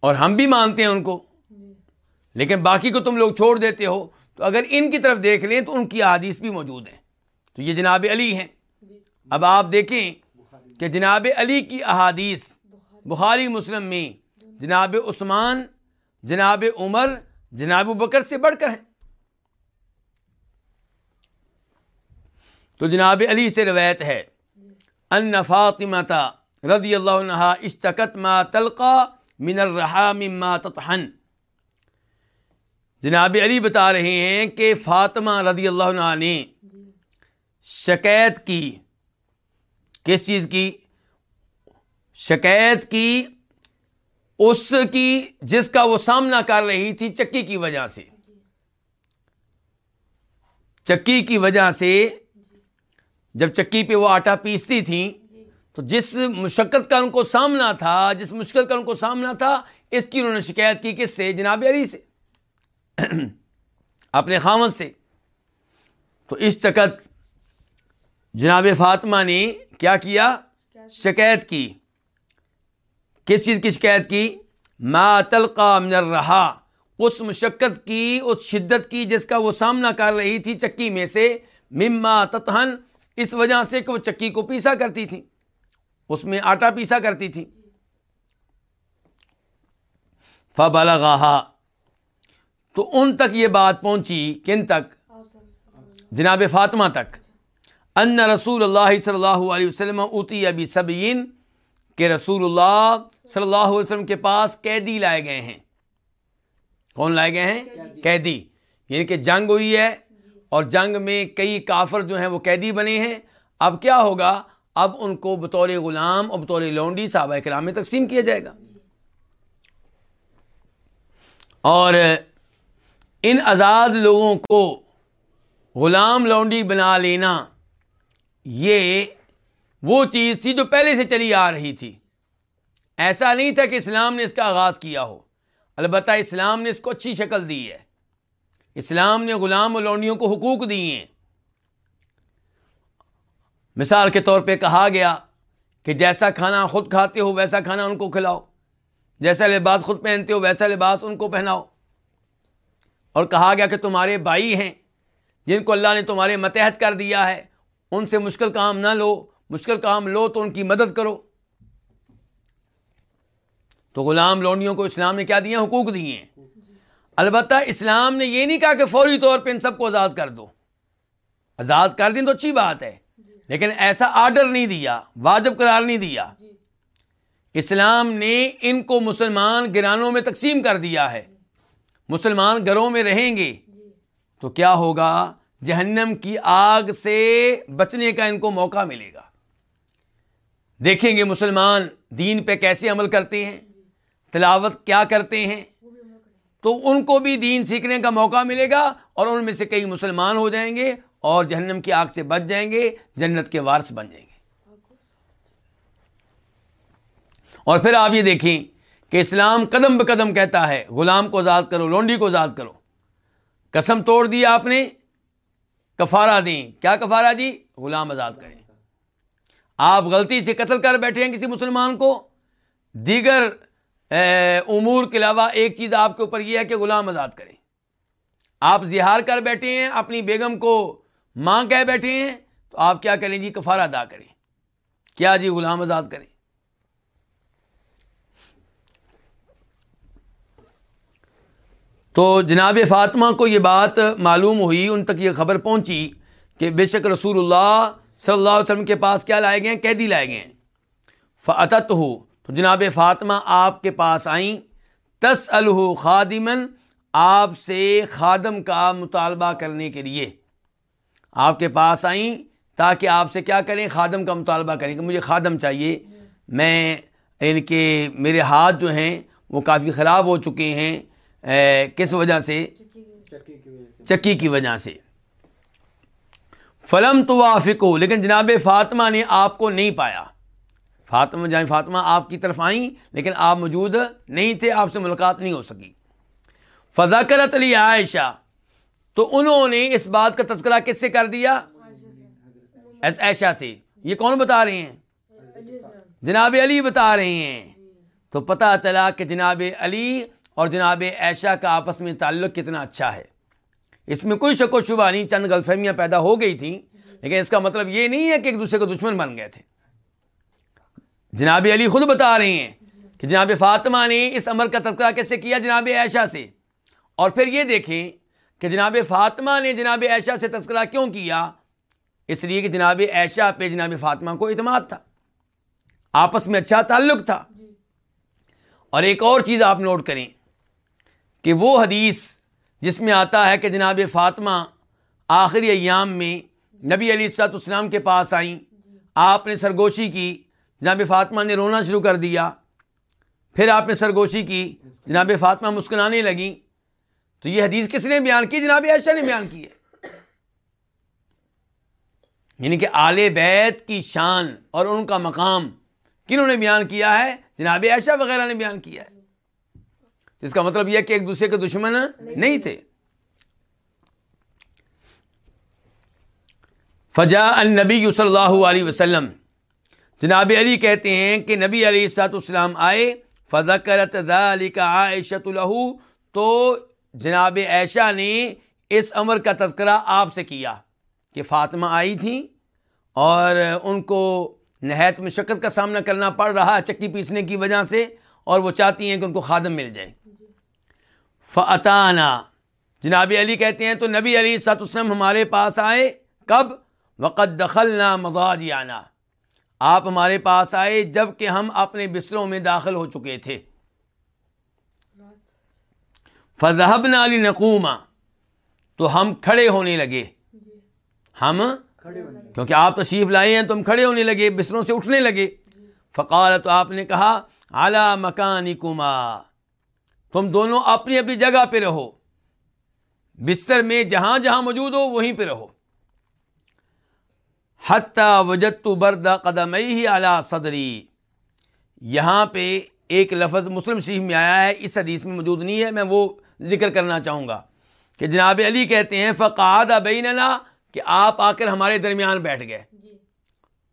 اور ہم بھی مانتے ہیں ان کو۔ لیکن باقی کو تم لوگ چھوڑ دیتے ہو۔ تو اگر ان کی طرف دیکھ لیں تو ان کی احادیث بھی موجود ہیں۔ تو یہ جناب علی ہیں۔ اب آپ دیکھیں کہ جناب علی کی احادیث بخاری مسلم میں جناب عثمان، جناب عمر، جناب بکر سے بڑھ کر ہیں۔ تو جناب علی سے روایت ہے، ان فاطمہ رضی اللہ عنہ اشتقت ما تلقا من الرحا مما تطحن۔ جناب علی بتا رہے ہیں کہ فاطمہ رضی اللہ عنہ نے شکایت کی۔ کس چیز کی؟ شکایت کی اس کی جس کا وہ سامنا کر رہی تھی چکی کی وجہ سے۔ چکی کی وجہ سے جب چکی پہ وہ آٹا پیستی تھیں، تو جس مشقت کا ان کو سامنا تھا، جس مشکل کا ان کو سامنا تھا، اس کی انہوں نے شکایت کی کس سے؟ جناب علی سے۔ <clears throat> اپنے خامن سے۔ تو اس تکت جناب فاطمہ نے کیا کیا؟ شکایت کی۔ کس چیز کی شکایت کی؟ ما تلقا من رہا اس مشقت کی، اس شدت کی، جس کا وہ سامنا کر رہی تھی چکی میں سے۔ مما تتہن اس وجہ سے کہ وہ چکی کو پیسا کرتی تھی۔ اس میں آٹا پیسا کرتی تھی۔ فبلغا تو ان تک یہ بات پہنچی کن تک؟ جناب فاطمہ تک۔ ان رسول اللہ صلی اللہ علیہ وسلم اتی ابی صبین کہ رسول اللہ صلی اللہ علیہ وسلم کے پاس قیدی لائے گئے ہیں۔ کون لائے گئے ہیں؟ قیدی۔ یعنی کہ جنگ ہوئی ہے۔ اور جنگ میں کئی کافر جو ہیں وہ قیدی بنے ہیں۔ اب کیا ہوگا؟ اب ان کو بطور غلام اور بطور لونڈی صحابہ کرام میں تقسیم کیا جائے گا۔ اور ان آزاد لوگوں کو غلام لونڈی بنا لینا، یہ وہ چیز تھی جو پہلے سے چلی آ رہی تھی۔ ایسا نہیں تھا کہ اسلام نے اس کا آغاز کیا ہو۔ البتہ اسلام نے اس کو اچھی شکل دی ہے۔ اسلام نے غلام و لونڈیوں کو حقوق دیے ہیں۔ مثال کے طور پہ کہا گیا کہ جیسا کھانا خود کھاتے ہو ویسا کھانا ان کو کھلاؤ، جیسا لباس خود پہنتے ہو ویسا لباس ان کو پہناؤ۔ اور کہا گیا کہ تمہارے بھائی ہیں جن کو اللہ نے تمہارے متحد کر دیا ہے، ان سے مشکل کام نہ لو، مشکل کام لو تو ان کی مدد کرو۔ تو غلام لونڈیوں کو اسلام نے کیا دیا حقوق دیے ہیں۔ البتہ اسلام نے یہ نہیں کہا کہ فوری طور پہ ان سب کو آزاد کر دو۔ آزاد کر دیں تو اچھی بات ہے۔ لیکن ایسا آرڈر نہیں دیا، واجب قرار نہیں دیا۔ اسلام نے ان کو مسلمان گرانوں میں تقسیم کر دیا ہے۔ مسلمان گھروں میں رہیں گے۔ تو کیا ہوگا؟ جہنم کی آگ سے بچنے کا ان کو موقع ملے گا۔ دیکھیں گے مسلمان دین پہ کیسے عمل کرتے ہیں، تلاوت کیا کرتے ہیں تو ان کو بھی دین سیکھنے کا موقع ملے گا اور ان میں سے کئی مسلمان ہو جائیں گے اور جہنم کی آگ سے بچ جائیں گے، جنت کے وارث بن جائیں گے۔ اور پھر آپ یہ دیکھیں کہ اسلام قدم بے قدم کہتا ہے، غلام کو آزاد کرو، لونڈی کو آزاد کرو۔ قسم توڑ دی آپ نے، کفارہ دیں۔ کیا کفارہ دی غلام آزاد کریں۔ آپ غلطی سے قتل کر بیٹھے ہیں کسی مسلمان کو، دیگر امور کے علاوہ ایک چیز آپ کے اوپر یہ ہے کہ غلام آزاد کریں۔ آپ زہار کر بیٹھے ہیں، اپنی بیگم کو ماں کہہ بیٹھے ہیں، تو آپ کیا کریں جی؟ کفارہ ادا کریں۔ کیا جی غلام آزاد کریں؟ تو جناب فاطمہ کو یہ بات معلوم ہوئی، ان تک یہ خبر پہنچی کہ بے شک رسول اللہ صلی اللہ علیہ وسلم کے پاس کیا لائے گئے ہیں؟ قیدی لائے گئے ہیں۔ فعت ہو تو جناب فاطمہ آپ کے پاس آئیں۔ تس الح خادمن آپ سے خادم کا مطالبہ کرنے کے لیے۔ آپ کے پاس آئیں تاکہ آپ سے کیا کریں، خادم کا مطالبہ کریں کہ مجھے خادم چاہیے۔ میں ان کے، میرے ہاتھ جو ہیں وہ کافی خراب ہو چکے ہیں۔ کس وجہ سے؟ چکی کی وجہ سے۔ فلم تو وافق ہو لیکن جناب فاطمہ نے آپ کو نہیں پایا۔ فاطمہ جان فاطمہ آپ کی طرف آئیں، لیکن آپ موجود نہیں تھے، آپ سے ملاقات نہیں ہو سکی۔ فضا کرت علی عائشہ، تو انہوں نے اس بات کا تذکرہ کس سے کر دیا؟ ایشا سے۔ یہ کون بتا رہے ہیں؟ جناب علی بتا رہے ہیں۔ تو پتہ چلا کہ جناب علی اور جناب ایشا کا آپس میں تعلق کتنا اچھا ہے۔ اس میں کوئی شک و شبہ نہیں، چند غلط فہمیاں پیدا ہو گئی تھیں، لیکن اس کا مطلب یہ نہیں ہے کہ ایک دوسرے کو دشمن بن گئے تھے۔ جناب علی خود بتا رہے ہیں کہ جناب فاطمہ نے اس عمر کا تذکرہ کیسے کیا جناب عائشہ سے؟ اور پھر یہ دیکھیں کہ جناب فاطمہ نے جناب عائشہ سے تذکرہ کیوں کیا؟ اس لیے کہ جناب عائشہ پہ جناب فاطمہ کو اعتماد تھا، آپس میں اچھا تعلق تھا۔ اور ایک اور چیز آپ نوٹ کریں کہ وہ حدیث جس میں آتا ہے کہ جناب فاطمہ آخری ایام میں نبی علی السلاط اسلام کے پاس آئیں، آپ نے سرگوشی کی جناب فاطمہ نے رونا شروع کر دیا۔ پھر آپ نے سرگوشی کی۔ جناب فاطمہ مسکرانے لگیں تو یہ حدیث کس نے بیان کی؟ جناب عائشہ نے بیان کی ہے۔ یعنی کہ آل بیت کی شان اور ان کا مقام کنہوں نے بیان کیا ہے؟ جناب عائشہ وغیرہ نے بیان کیا ہے۔ اس کا مطلب یہ کہ ایک دوسرے کے دشمن نہیں تھے۔ فجا النبی صلی اللہ علیہ وسلم۔ جناب علی کہتے ہیں کہ نبی علی سات اسلام آئے فضا کرت علی کا عائشت الہو تو جناب عائشہ نے اس امر کا تذکرہ آپ سے کیا کہ فاطمہ آئی تھیں اور ان کو نہایت مشقت کا سامنا کرنا پڑ رہا چکی پیسنے کی وجہ سے اور وہ چاہتی ہیں کہ ان کو خادم مل جائے۔ فعطانہ جناب علی کہتے ہیں تو نبی علی سات اسلم ہمارے پاس آئے، کب؟ وقت دخل نہ مغاد آپ ہمارے پاس آئے جبکہ ہم اپنے بستروں میں داخل ہو چکے تھے۔ فضحب نالی نقوما تو ہم کھڑے ہونے لگے۔ ہم؟ کیونکہ آپ تشریف لائے ہیں تو ہم کھڑے ہونے لگے، بستروں سے اٹھنے لگے۔ فقال تو آپ نے کہا اعلی مکانی کما تم دونوں اپنی اپنی جگہ پہ رہو۔ بستر میں جہاں جہاں موجود ہو، وہیں پہ رہو۔ حتیٰ وجت بردا قدم ہی اعلیٰ صدری۔ یہاں پہ ایک لفظ مسلم شریف میں آیا ہے اس حدیث میں موجود نہیں ہے میں وہ ذکر کرنا چاہوں گا۔ کہ جناب علی کہتے ہیں فقاد بیننا کہ آپ آ کر ہمارے درمیان بیٹھ گئے۔ جی۔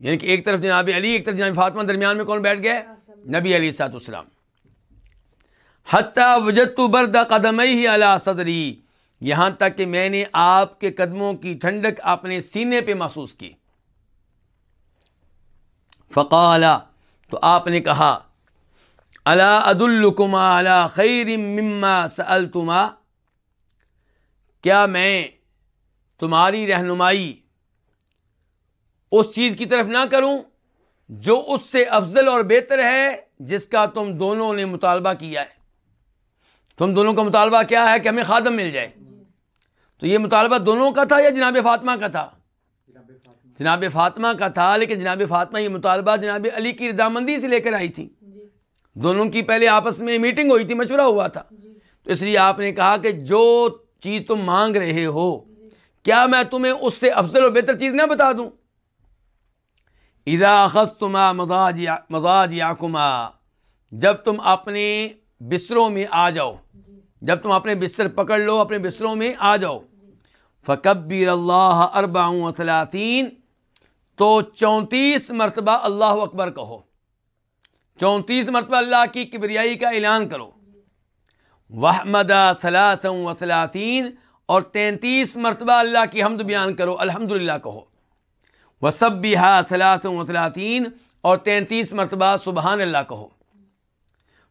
یعنی کہ ایک طرف جناب علی ایک طرف جناب فاطمہ درمیان میں کون بیٹھ گئے؟ نبی علی سات اسلام حتیٰ وجت برد قدم ہی اللہ صدری۔ یہاں تک کہ میں نے آپ کے قدموں کی ٹھنڈک اپنے سینے پہ محسوس کی۔ فقالا تو آپ نے کہا اللہ عدالکما اللہ خیر مما سلتما کیا میں تمہاری رہنمائی اس چیز کی طرف نہ کروں جو اس سے افضل اور بہتر ہے جس کا تم دونوں نے مطالبہ کیا ہے؟ تم دونوں کا مطالبہ کیا ہے کہ ہمیں خادم مل جائے؟ تو یہ مطالبہ دونوں کا تھا یا جناب فاطمہ کا تھا؟ جناب فاطمہ کا تھا لیکن جناب فاطمہ یہ مطالبہ جناب علی کی رضامندی سے لے کر آئی تھی۔ دونوں کی پہلے آپس میں میٹنگ ہوئی تھی مشورہ ہوا تھا۔ تو اس لیے آپ نے کہا کہ جو چیز تم مانگ رہے ہو کیا میں تمہیں اس سے افضل و بہتر چیز نہ بتا دوں؟ ادا خستما مزاج مزاج یا جب تم اپنے بستروں میں آ جاؤ۔ جب تم اپنے بستر پکڑ لو اپنے بستروں میں آ جاؤ۔ فکبیر اللہ اربا ثلاثین تو چونتیس مرتبہ اللہ اکبر کہو۔ چونتیس مرتبہ اللہ کی کبریائی کا اعلان کرو۔ وحمد ثلاث و ثلاثین اور تینتیس مرتبہ اللہ کی حمد بیان کرو الحمد للہ کہو۔ وہ سب و ثلاثین اور تینتیس مرتبہ سبحان اللہ کہو۔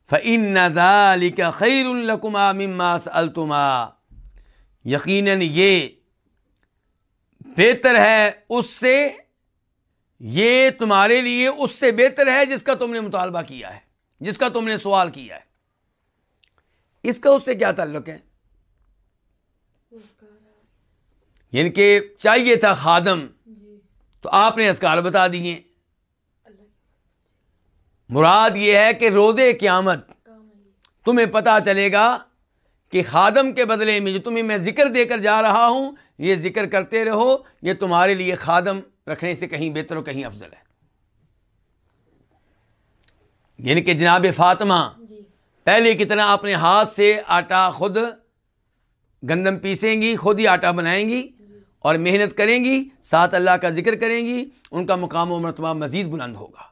فعن کا خیر القما مماس التما یقیناً یہ بہتر ہے اس سے یہ تمہارے لیے اس سے بہتر ہے جس کا تم نے مطالبہ کیا ہے، جس کا تم نے سوال کیا ہے۔ اس کا اس سے کیا تعلق ہے؟ یعنی کہ چاہیے تھا خادم، تو آپ نے اسکار بتا دیے۔ مراد یہ ہے کہ رودے قیامت تمہیں پتا چلے گا کہ خادم کے بدلے میں جو تمہیں میں ذکر دے کر جا رہا ہوں، یہ ذکر کرتے رہو، یہ تمہارے لیے خادم رکھنے سے کہیں بہتر و کہیں افضل ہے یعنی کہ جناب فاطمہ جی۔ پہلے کتنا اپنے ہاتھ سے آٹا خود گندم پیسیں گی خود ہی آٹا بنائیں گی جی۔ اور محنت کریں گی ساتھ اللہ کا ذکر کریں گی ان کا مقام و مرتبہ مزید بلند ہوگا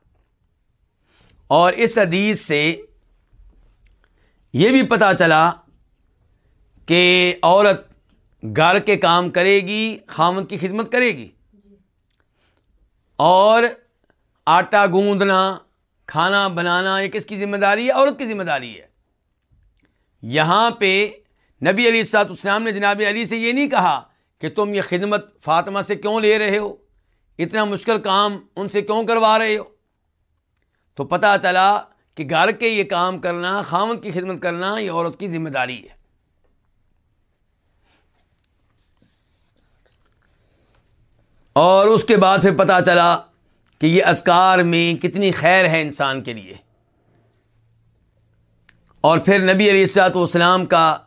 اور اس حدیث سے یہ بھی پتہ چلا کہ عورت گھر کے کام کرے گی خامن کی خدمت کرے گی اور آٹا گوندنا کھانا بنانا، یہ کس کی ذمہ داری ہے؟ عورت کی ذمہ داری ہے۔ یہاں پہ نبی علی سات اسلام نے جناب علی سے یہ نہیں کہا کہ تم یہ خدمت فاطمہ سے کیوں لے رہے ہو؟ اتنا مشکل کام ان سے کیوں کروا رہے ہو؟ تو پتہ چلا کہ گھر کے یہ کام کرنا خامن کی خدمت کرنا، یہ عورت کی ذمہ داری ہے۔ اور اس کے بعد پھر پتا چلا کہ یہ اسکار میں کتنی خیر ہے انسان کے لیے۔ اور پھر نبی علی السلاۃ والسلام کا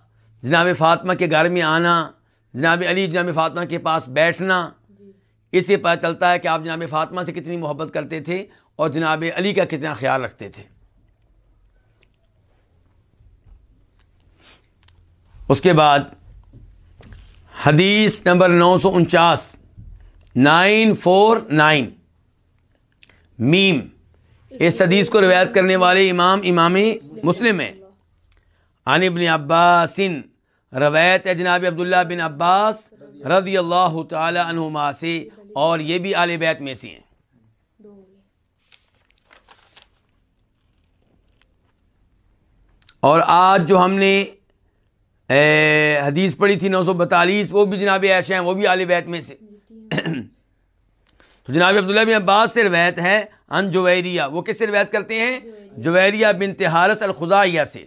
جناب فاطمہ کے گھر میں آنا، جناب علی، جناب فاطمہ کے پاس بیٹھنا، اس سے پتہ چلتا ہے کہ آپ جناب فاطمہ سے کتنی محبت کرتے تھے اور جناب علی کا کتنا خیال رکھتے تھے۔ اس کے بعد حدیث نمبر نو سو انچاس۔ Nine four nine. میم. اس حدیث کو روایت کرنے والے امام امام مسلم ہیں. عن ابن عباس روایت ہے جناب عبداللہ بن عباس رضی اللہ تعالی عنہما سے، اور یہ بھی آل بیت میں سے ہیں. اور آج جو ہم نے حدیث پڑھی تھی نو سو بتالیس، وہ بھی جناب ایسے ہیں، وہ بھی آل بیت میں سے. تو جناب عبداللہ بن عباس سے روایت ہے ان جویریہ۔ وہ کس سے روایت کرتے ہیں؟ جویریہ بن تہارس الخدائیہ سے۔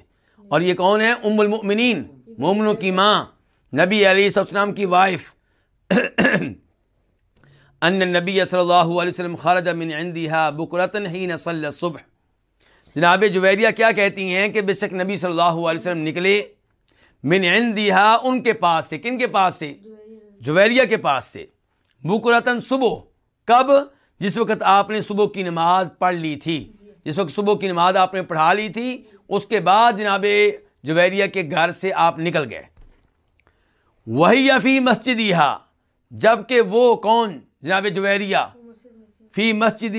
اور یہ کون ہے؟ ام المؤمنین، مومنوں کی ماں، نبی علیہ السلام کی وائف۔ <clears throat> ان نبی صلی اللہ علیہ وسلم خارج من عندها بکرتن حین صلی الصبح۔ جناب جویریہ کیا کہتی ہیں کہ بے شک نبی صلی اللہ علیہ وسلم نکلے من عندها، ان کے پاس سے۔ کن کے پاس سے؟ جویریہ کے پاس سے۔ بکرتن صبح۔ کب؟ جس وقت آپ نے صبح کی نماز پڑھ لی تھی۔ جس وقت صبح کی نماز آپ نے پڑھا لی تھی، اس کے بعد جناب جویریہ کے گھر سے آپ نکل گئے۔ وہی فی مسجد جبکہ وہ کون؟ جناب جویریہ۔ فی مسجد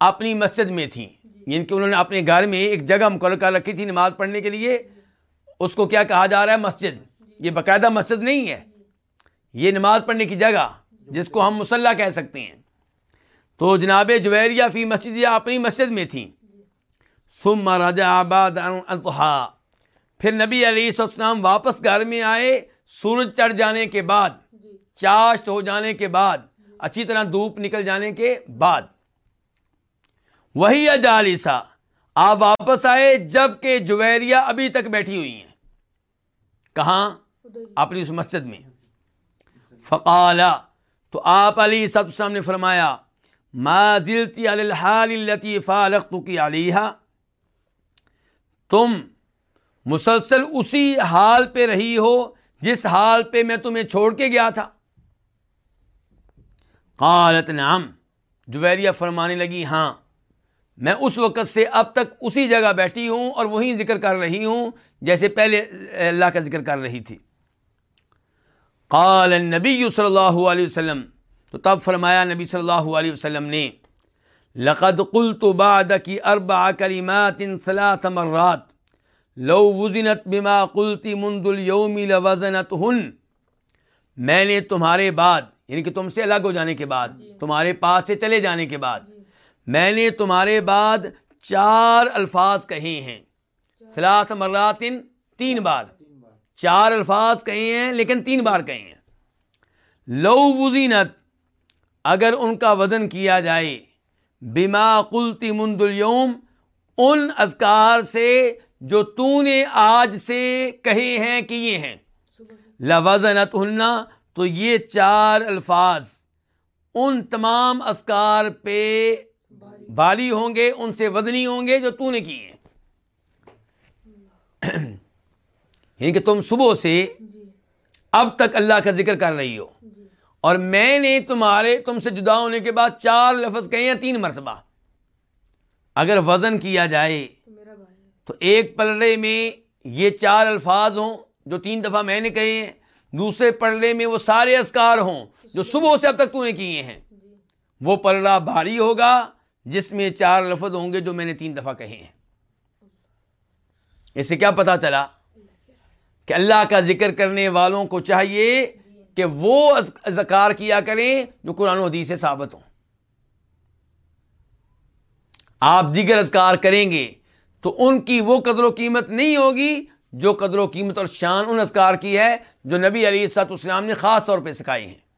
اپنی مسجد میں تھیں۔ یعنی کہ انہوں نے اپنے گھر میں ایک جگہ مقرر کر رکھی تھی نماز پڑھنے کے لیے۔ اس کو کیا کہا جا رہا ہے؟ مسجد۔ یہ باقاعدہ مسجد نہیں ہے۔ یہ نماز پڑھنے کی جگہ۔ جس کو ہم مسلح کہہ سکتے ہیں۔ تو جناب جویریہ فی مسجد اپنی مسجد میں تھیں۔ سم رجا آباد پھر نبی علیہ السلام واپس گھر میں آئے۔ سورج چڑھ جانے کے بعد چاشت ہو جانے کے بعد اچھی طرح دھوپ نکل جانے کے بعد۔ وہی اجالسا آپ واپس آئے جبکہ جویریا ابھی تک بیٹھی ہوئی ہیں۔ کہاں؟ اپنی اس مسجد میں۔ فقالا تو آپ علی سب السلام نے فرمایا، ما زلتی الحال التي فالقت کی علیہ تم مسلسل اسی حال پہ رہی ہو جس حال پہ میں تمہیں چھوڑ کے گیا تھا۔ قالت، نعم. جویریہ فرمانے لگی ہاں میں اس وقت سے اب تک اسی جگہ بیٹھی ہوں اور وہیں ذکر کر رہی ہوں جیسے پہلے اللہ کا ذکر کر رہی تھی۔ قال النبی صلی اللہ علیہ وسلم تو تب فرمایا نبی صلی اللہ علیہ وسلم نے لقد قلت بعد کی اربع کلمات ثلاث مرات لو وزنت بما قلتی مند اليوم لوزنتهن میں نے تمہارے بعد یعنی کہ تم سے الگ ہو جانے کے بعد جی۔ تمہارے پاس سے چلے جانے کے بعد۔ میں نے تمہارے بعد چار الفاظ کہے ہیں سلاط مراتن تین بار چار الفاظ کہے ہیں لیکن تین بار کہے ہیں۔ لو وزینت، اگر ان کا وزن کیا جائے بیما قلتی مند اليوم، ان ازکار سے جو تو نے آج سے کہے ہیں کہ یہ ہیں۔ لوزنت ہننا تو یہ چار الفاظ۔ ان تمام اسکار پہ بالی ہوں گے، ان سے ودنی ہوں گے جو تو نے کیے ہیں۔ یعنی کہ تم صبح سے اب تک اللہ کا ذکر کر رہی ہو۔ اور میں نے تمہارے تم سے جدا ہونے کے بعد چار لفظ کہے ہیں تین مرتبہ۔ اگر وزن کیا جائے تو ایک پلڑے میں یہ چار الفاظ ہوں جو تین دفعہ میں نے کہے ہیں۔ دوسرے پلڑے میں وہ سارے اسکار ہوں جو صبح سے اب تک تو نے کیے ہیں۔ وہ پلڑا بھاری ہوگا جس میں چار لفظ ہوں گے جو میں نے تین دفعہ کہے ہیں۔ اس سے کیا پتا چلا؟ کہ اللہ کا ذکر کرنے والوں کو چاہیے کہ وہ اذکار کیا کریں جو قرآن و حدیث سے ثابت ہوں۔ آپ دیگر اذکار کریں گے تو ان کی وہ قدر و قیمت نہیں ہوگی جو قدر و قیمت اور شان ان اذکار کی ہے جو نبی علی سات اسلام نے خاص طور پہ سکھائی ہیں۔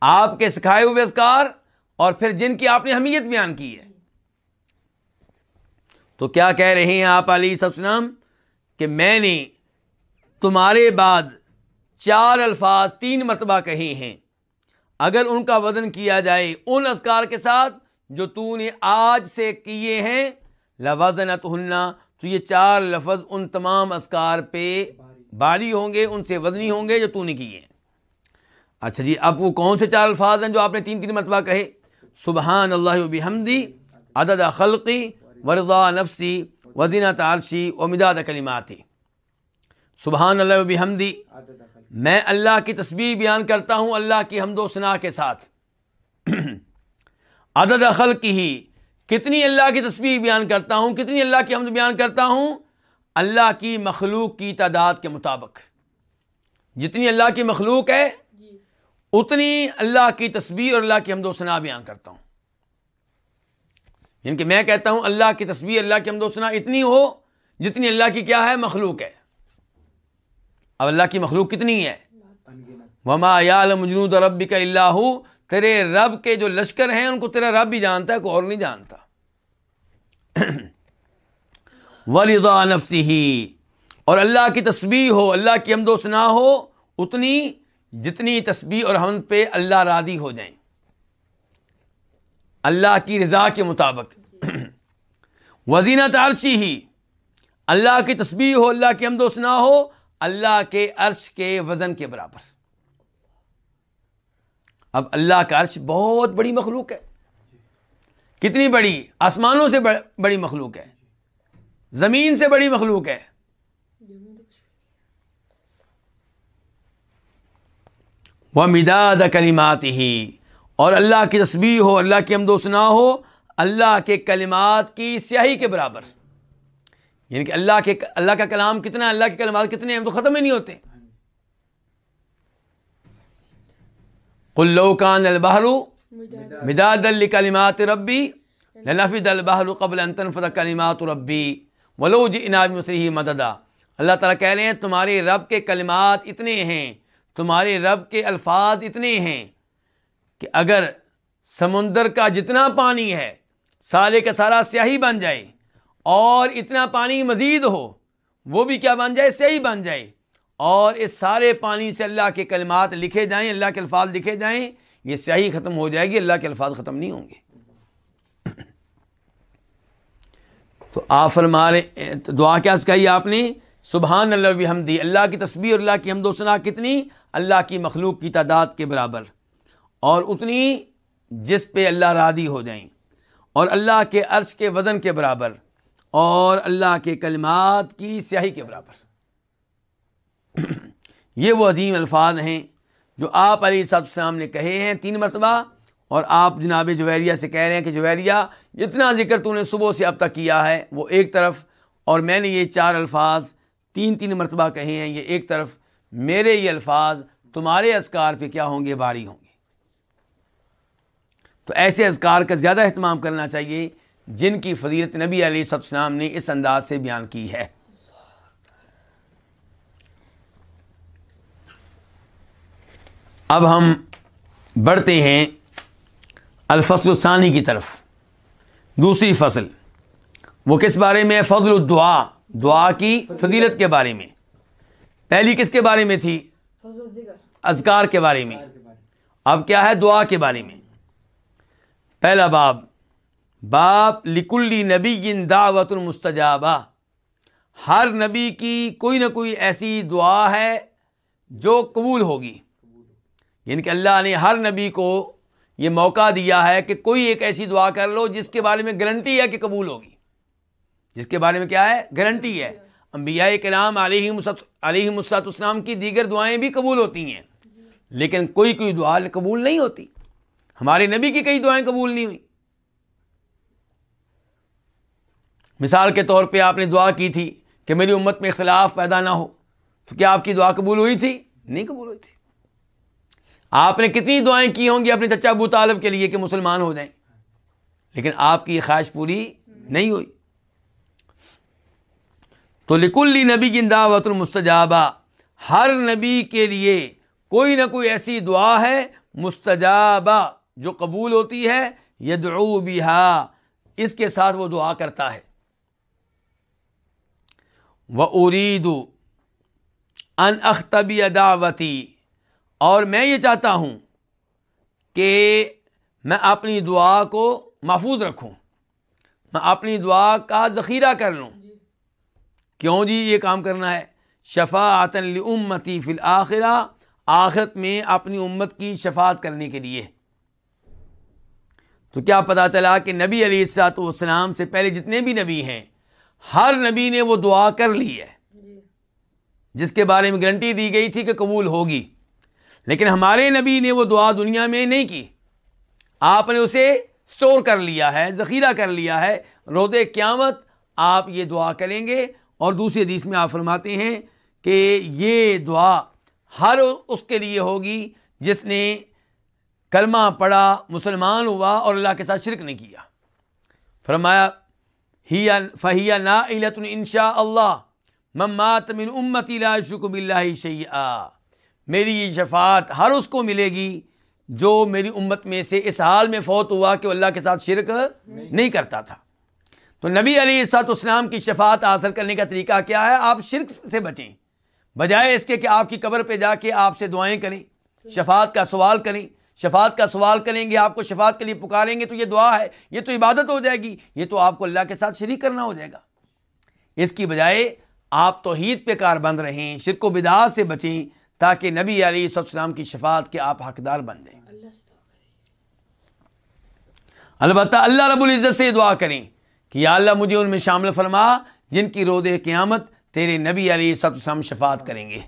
آپ کے سکھائے ہوئے اذکار اور پھر جن کی آپ نے اہمیت بیان کی ہے۔ تو کیا کہہ رہے ہیں آپ علی السلام کہ میں نے تمہارے بعد چار الفاظ تین مرتبہ کہے ہیں۔ اگر ان کا وزن کیا جائے ان اذکار کے ساتھ جو تو نے آج سے کیے ہیں لوزن تو یہ چار لفظ ان تمام اسکار پہ باری ہوں گے، ان سے وزنی ہوں گے جو تو نے کیے ہیں۔ اچھا جی اب وہ کون سے چار الفاظ ہیں جو آپ نے تین تین مرتبہ کہے؟ سبحان اللہ بحمدی عدد خلقی، ورضا نفسی وزینہ تعرشی و مداد کلماتی۔ سبحان اللہ بحمدی میں اللہ کی تصویر بیان کرتا ہوں اللہ کی حمد و ثناء کے ساتھ عدد خلقی ہی کتنی اللہ کی تصویر بیان کرتا ہوں کتنی اللہ کی حمد بیان کرتا ہوں اللہ کی مخلوق کی تعداد کے مطابق جتنی اللہ کی مخلوق ہے اتنی اللہ کی تصویر اور اللہ کی حمد و ثنا بیان کرتا ہوں یعنی کہ میں کہتا ہوں اللہ کی تصویر اللہ کی حمد و ثنا اتنی ہو جتنی اللہ کی کیا ہے مخلوق ہے اب اللہ کی مخلوق کتنی ہے؟ وما یا جنود ربی کا اللہ تیرے رب کے جو لشکر ہیں، ان کو تیرا رب بھی جانتا ہے، کوئی اور نہیں جانتا۔ ولدا نفسی ہی اور اللہ کی تسبیح ہو، اللہ کی و سنا ہو، اتنی جتنی تسبیح اور حمد پہ اللہ رادی ہو جائیں۔ اللہ کی رضا کے مطابق۔ وزینہ تارشی ہی اللہ کی تسبیح ہو، اللہ کی و سنا ہو اللہ کے عرش کے وزن کے برابر۔ اب اللہ کا عرش بہت بڑی مخلوق ہے۔ کتنی بڑی؟ آسمانوں سے بڑی مخلوق ہے۔ زمین سے بڑی مخلوق ہے۔ وہ مداد کلیمات ہی اور اللہ کی تصویر ہو، اللہ کی امدو سنا ہو، اللہ کے کلمات کی سیاہی کے برابر۔ یعنی کہ اللہ کے اللہ کا کلام کتنا اللہ کے کلمات کتنے ہیں تو ختم ہی نہیں ہوتے۔ کلو کان البہرو مداد الکلمات ربی، لنفد البہر قبل ان کلمات ربی، ولو جئنا بمثله مددا۔ اللہ تعالیٰ کہہ رہے ہیں، تمہارے رب کے کلمات اتنے ہیں، تمہارے رب کے الفاظ اتنے ہیں کہ اگر سمندر کا جتنا پانی ہے سارے کا سارا سیاہی بن جائے۔ اور اتنا پانی مزید ہو، وہ بھی کیا بن جائے؟ سیاہی بن جائے۔ اور اس سارے پانی سے اللہ کے کلمات لکھے جائیں، اللہ کے الفاظ لکھے جائیں، یہ سیاہی ختم ہو جائے گی، اللہ کے الفاظ ختم نہیں ہوں گے۔ <coughs> تو آپ فرما رہے دعا کیا سکھائی آپ نے؟ سبحان اللہ حمدی اللہ کی تصویر اللہ کی حمد و ثنا کتنی؟ اللہ کی مخلوق کی تعداد کے برابر۔ اور اتنی جس پہ اللہ رادی ہو جائیں۔ اور اللہ کے عرش کے وزن کے برابر۔ اور اللہ کے کلمات کی سیاہی کے برابر۔ <clears throat> یہ وہ عظیم الفاظ ہیں جو آپ علیہ صاحب السلام نے کہے ہیں تین مرتبہ، اور آپ جناب جویریہ سے کہہ رہے ہیں کہ جویریہ، جتنا ذکر تو نے صبح سے اب تک کیا ہے، وہ ایک طرف، اور میں نے یہ چار الفاظ تین تین مرتبہ کہے ہیں، یہ ایک طرف میرے یہ الفاظ، تمہارے اذکار پہ کیا ہوں گے؟ باری ہوں گے۔ تو ایسے اذکار کا زیادہ اہتمام کرنا چاہیے جن کی فضیلت نبی علیہ السلام نے اس انداز سے بیان کی ہے۔ اب ہم بڑھتے ہیں الفصل الثانی کی طرف۔ دوسری فصل، وہ کس بارے میں؟ فضل الدعا دعا کی فضیلت کے بارے میں۔ پہلی کس کے بارے میں تھی؟ اذکار کے بارے میں۔ اب کیا ہے دعا کے بارے میں؟ پہلا باب باپ لکلی نبی دعوت المستجابہ۔ ہر نبی کی کوئی نہ کوئی ایسی دعا ہے جو قبول ہوگی۔ یعنی کہ اللہ نے ہر نبی کو یہ موقع دیا ہے کہ کوئی ایک ایسی دعا کر لو جس کے بارے میں گارنٹی ہے کہ قبول ہوگی۔ جس کے بارے میں کیا ہے؟ گارنٹی ہے۔ انبیاء کرام علیہ علیہ مسلاط اسلام کی دیگر دعائیں بھی قبول ہوتی ہیں۔ لیکن کوئی کوئی دعا قبول نہیں ہوتی۔ ہمارے نبی کی کئی دعائیں قبول نہیں ہوئی۔ مثال کے طور پہ آپ نے دعا کی تھی کہ میری امت میں اختلاف پیدا نہ ہو، تو کیا آپ کی دعا قبول ہوئی تھی؟ نہیں قبول ہوئی تھی۔ آپ نے کتنی دعائیں کی ہوں گی اپنے چچا ابو طالب کے لیے کہ مسلمان ہو جائیں؟ لیکن آپ کی یہ خواہش پوری نہیں ہوئی۔ تو لکلی نبی کی دعوت المستجابہ، ہر نبی کے لیے کوئی نہ کوئی ایسی دعا ہے مستجابہ جو قبول ہوتی ہے، یدعو بہا، اس کے ساتھ وہ دعا کرتا ہے۔ وہ ارید ان اختبی دعوتی اور میں یہ چاہتا ہوں کہ میں اپنی دعا کو محفوظ رکھوں۔ میں اپنی دعا کا ذخیرہ کر لوں۔ جی۔ کیوں جی؟ یہ کام کرنا ہے۔ شفاعت امتی فی الآخرہ آخرت میں اپنی امت کی شفاعت کرنے کے لیے۔ تو کیا پتا چلا کہ نبی علی السلاۃ والسلام سے پہلے جتنے بھی نبی ہیں ہر نبی نے وہ دعا کر لی ہے۔ جی۔ جس کے بارے میں گارنٹی دی گئی تھی کہ قبول ہوگی۔ لیکن ہمارے نبی نے وہ دعا دنیا میں نہیں کی۔ آپ نے اسے اسٹور کر لیا ہے ذخیرہ کر لیا ہے۔ رود قیامت آپ یہ دعا کریں گے۔ اور دوسری حدیث میں آپ فرماتے ہیں کہ یہ دعا ہر اس کے لیے ہوگی جس نے کلمہ پڑھا مسلمان ہوا اور اللہ کے ساتھ شرک نہیں کیا۔ فرمایا ہی فہیا نا علت انشاء اللہ ممات من امتی لا شک بلّہ شیعہ میری یہ شفاعت ہر اس کو ملے گی جو میری امت میں سے اس حال میں فوت ہوا کہ وہ اللہ کے ساتھ شرک نہیں کرتا تھا۔ تو نبی علی سات اسلام کی شفاعت حاصل کرنے کا طریقہ کیا ہے؟ آپ شرک سے بچیں۔ بجائے اس کے کہ آپ کی قبر پہ جا کے آپ سے دعائیں کریں، شفاعت کا سوال کریں۔ شفاعت کا سوال کریں گے، آپ کو شفاعت کے لیے پکاریں گے تو یہ دعا ہے، یہ تو عبادت ہو جائے گی، یہ تو آپ کو اللہ کے ساتھ شریک کرنا ہو جائے گا۔ اس کی بجائے آپ توحید پہ کار بند رہیں، شرک و بدعات سے بچیں تاکہ نبی علیہ السلام کی شفاعت کے آپ حقدار بن دیں البتہ اللہ رب العزت سے دعا کریں کہ یا اللہ مجھے ان میں شامل فرما، جن کی رود قیامت تیرے نبی علی سب سم شفات کریں گے۔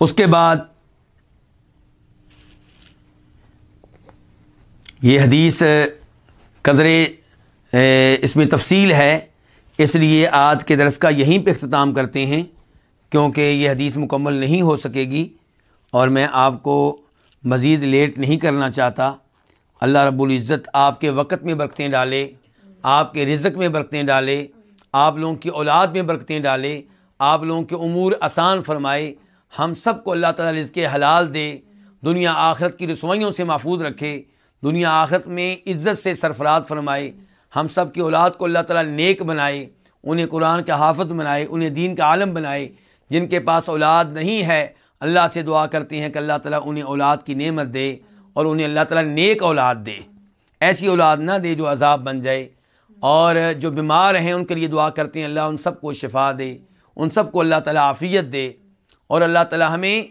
اس کے بعد یہ حدیث قدر اس میں تفصیل ہے، اس لیے آج کے درس کا یہیں پہ اختتام کرتے ہیں، کیونکہ یہ حدیث مکمل نہیں ہو سکے گی اور میں آپ کو مزید لیٹ نہیں کرنا چاہتا۔ اللہ رب العزت آپ کے وقت میں برکتیں ڈالے، آپ کے رزق میں برکتیں ڈالے، آپ لوگوں کی اولاد میں برکتیں ڈالے، آپ لوگوں کے امور آسان فرمائے۔ ہم سب کو اللہ تعالیٰ رزق حلال دے، دنیا آخرت کی رسوئیوں سے محفوظ رکھے، دنیا آخرت میں عزت سے سرفراز فرمائے۔ ہم سب کی اولاد کو اللہ تعالیٰ نیک بنائے، انہیں قرآن کا حافظ بنائے، انہیں دین کا عالم بنائے۔ جن کے پاس اولاد نہیں ہے، اللہ سے دعا کرتے ہیں کہ اللہ تعالیٰ انہیں اولاد کی نعمت دے اور انہیں اللہ تعالیٰ نیک اولاد دے۔ ایسی اولاد نہ دے جو عذاب بن جائے۔ اور جو بیمار ہیں، ان کے لیے دعا کرتے ہیں، اللہ ان سب کو شفا دے، ان سب کو اللہ تعالیٰ عافیت دے۔ اور اللہ تعالیٰ ہمیں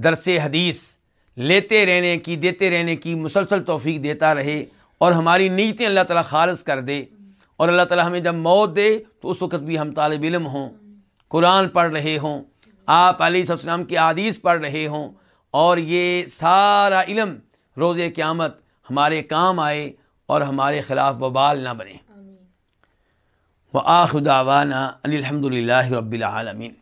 درس حدیث لیتے رہنے کی دیتے رہنے کی مسلسل توفیق دیتا رہے اور ہماری نیتیں اللہ تعالیٰ خالص کر دے۔ اور اللہ تعالیٰ ہمیں جب موت دے تو اس وقت بھی ہم طالب علم ہوں۔ قرآن پڑھ رہے ہوں۔ آپ علیہ السلام کی عادیث پڑھ رہے ہوں۔ اور یہ سارا علم روز قیامت ہمارے کام آئے اور ہمارے خلاف وبال نہ بنے۔ وہ آخداوانہ الحمد للہ رب العالمین۔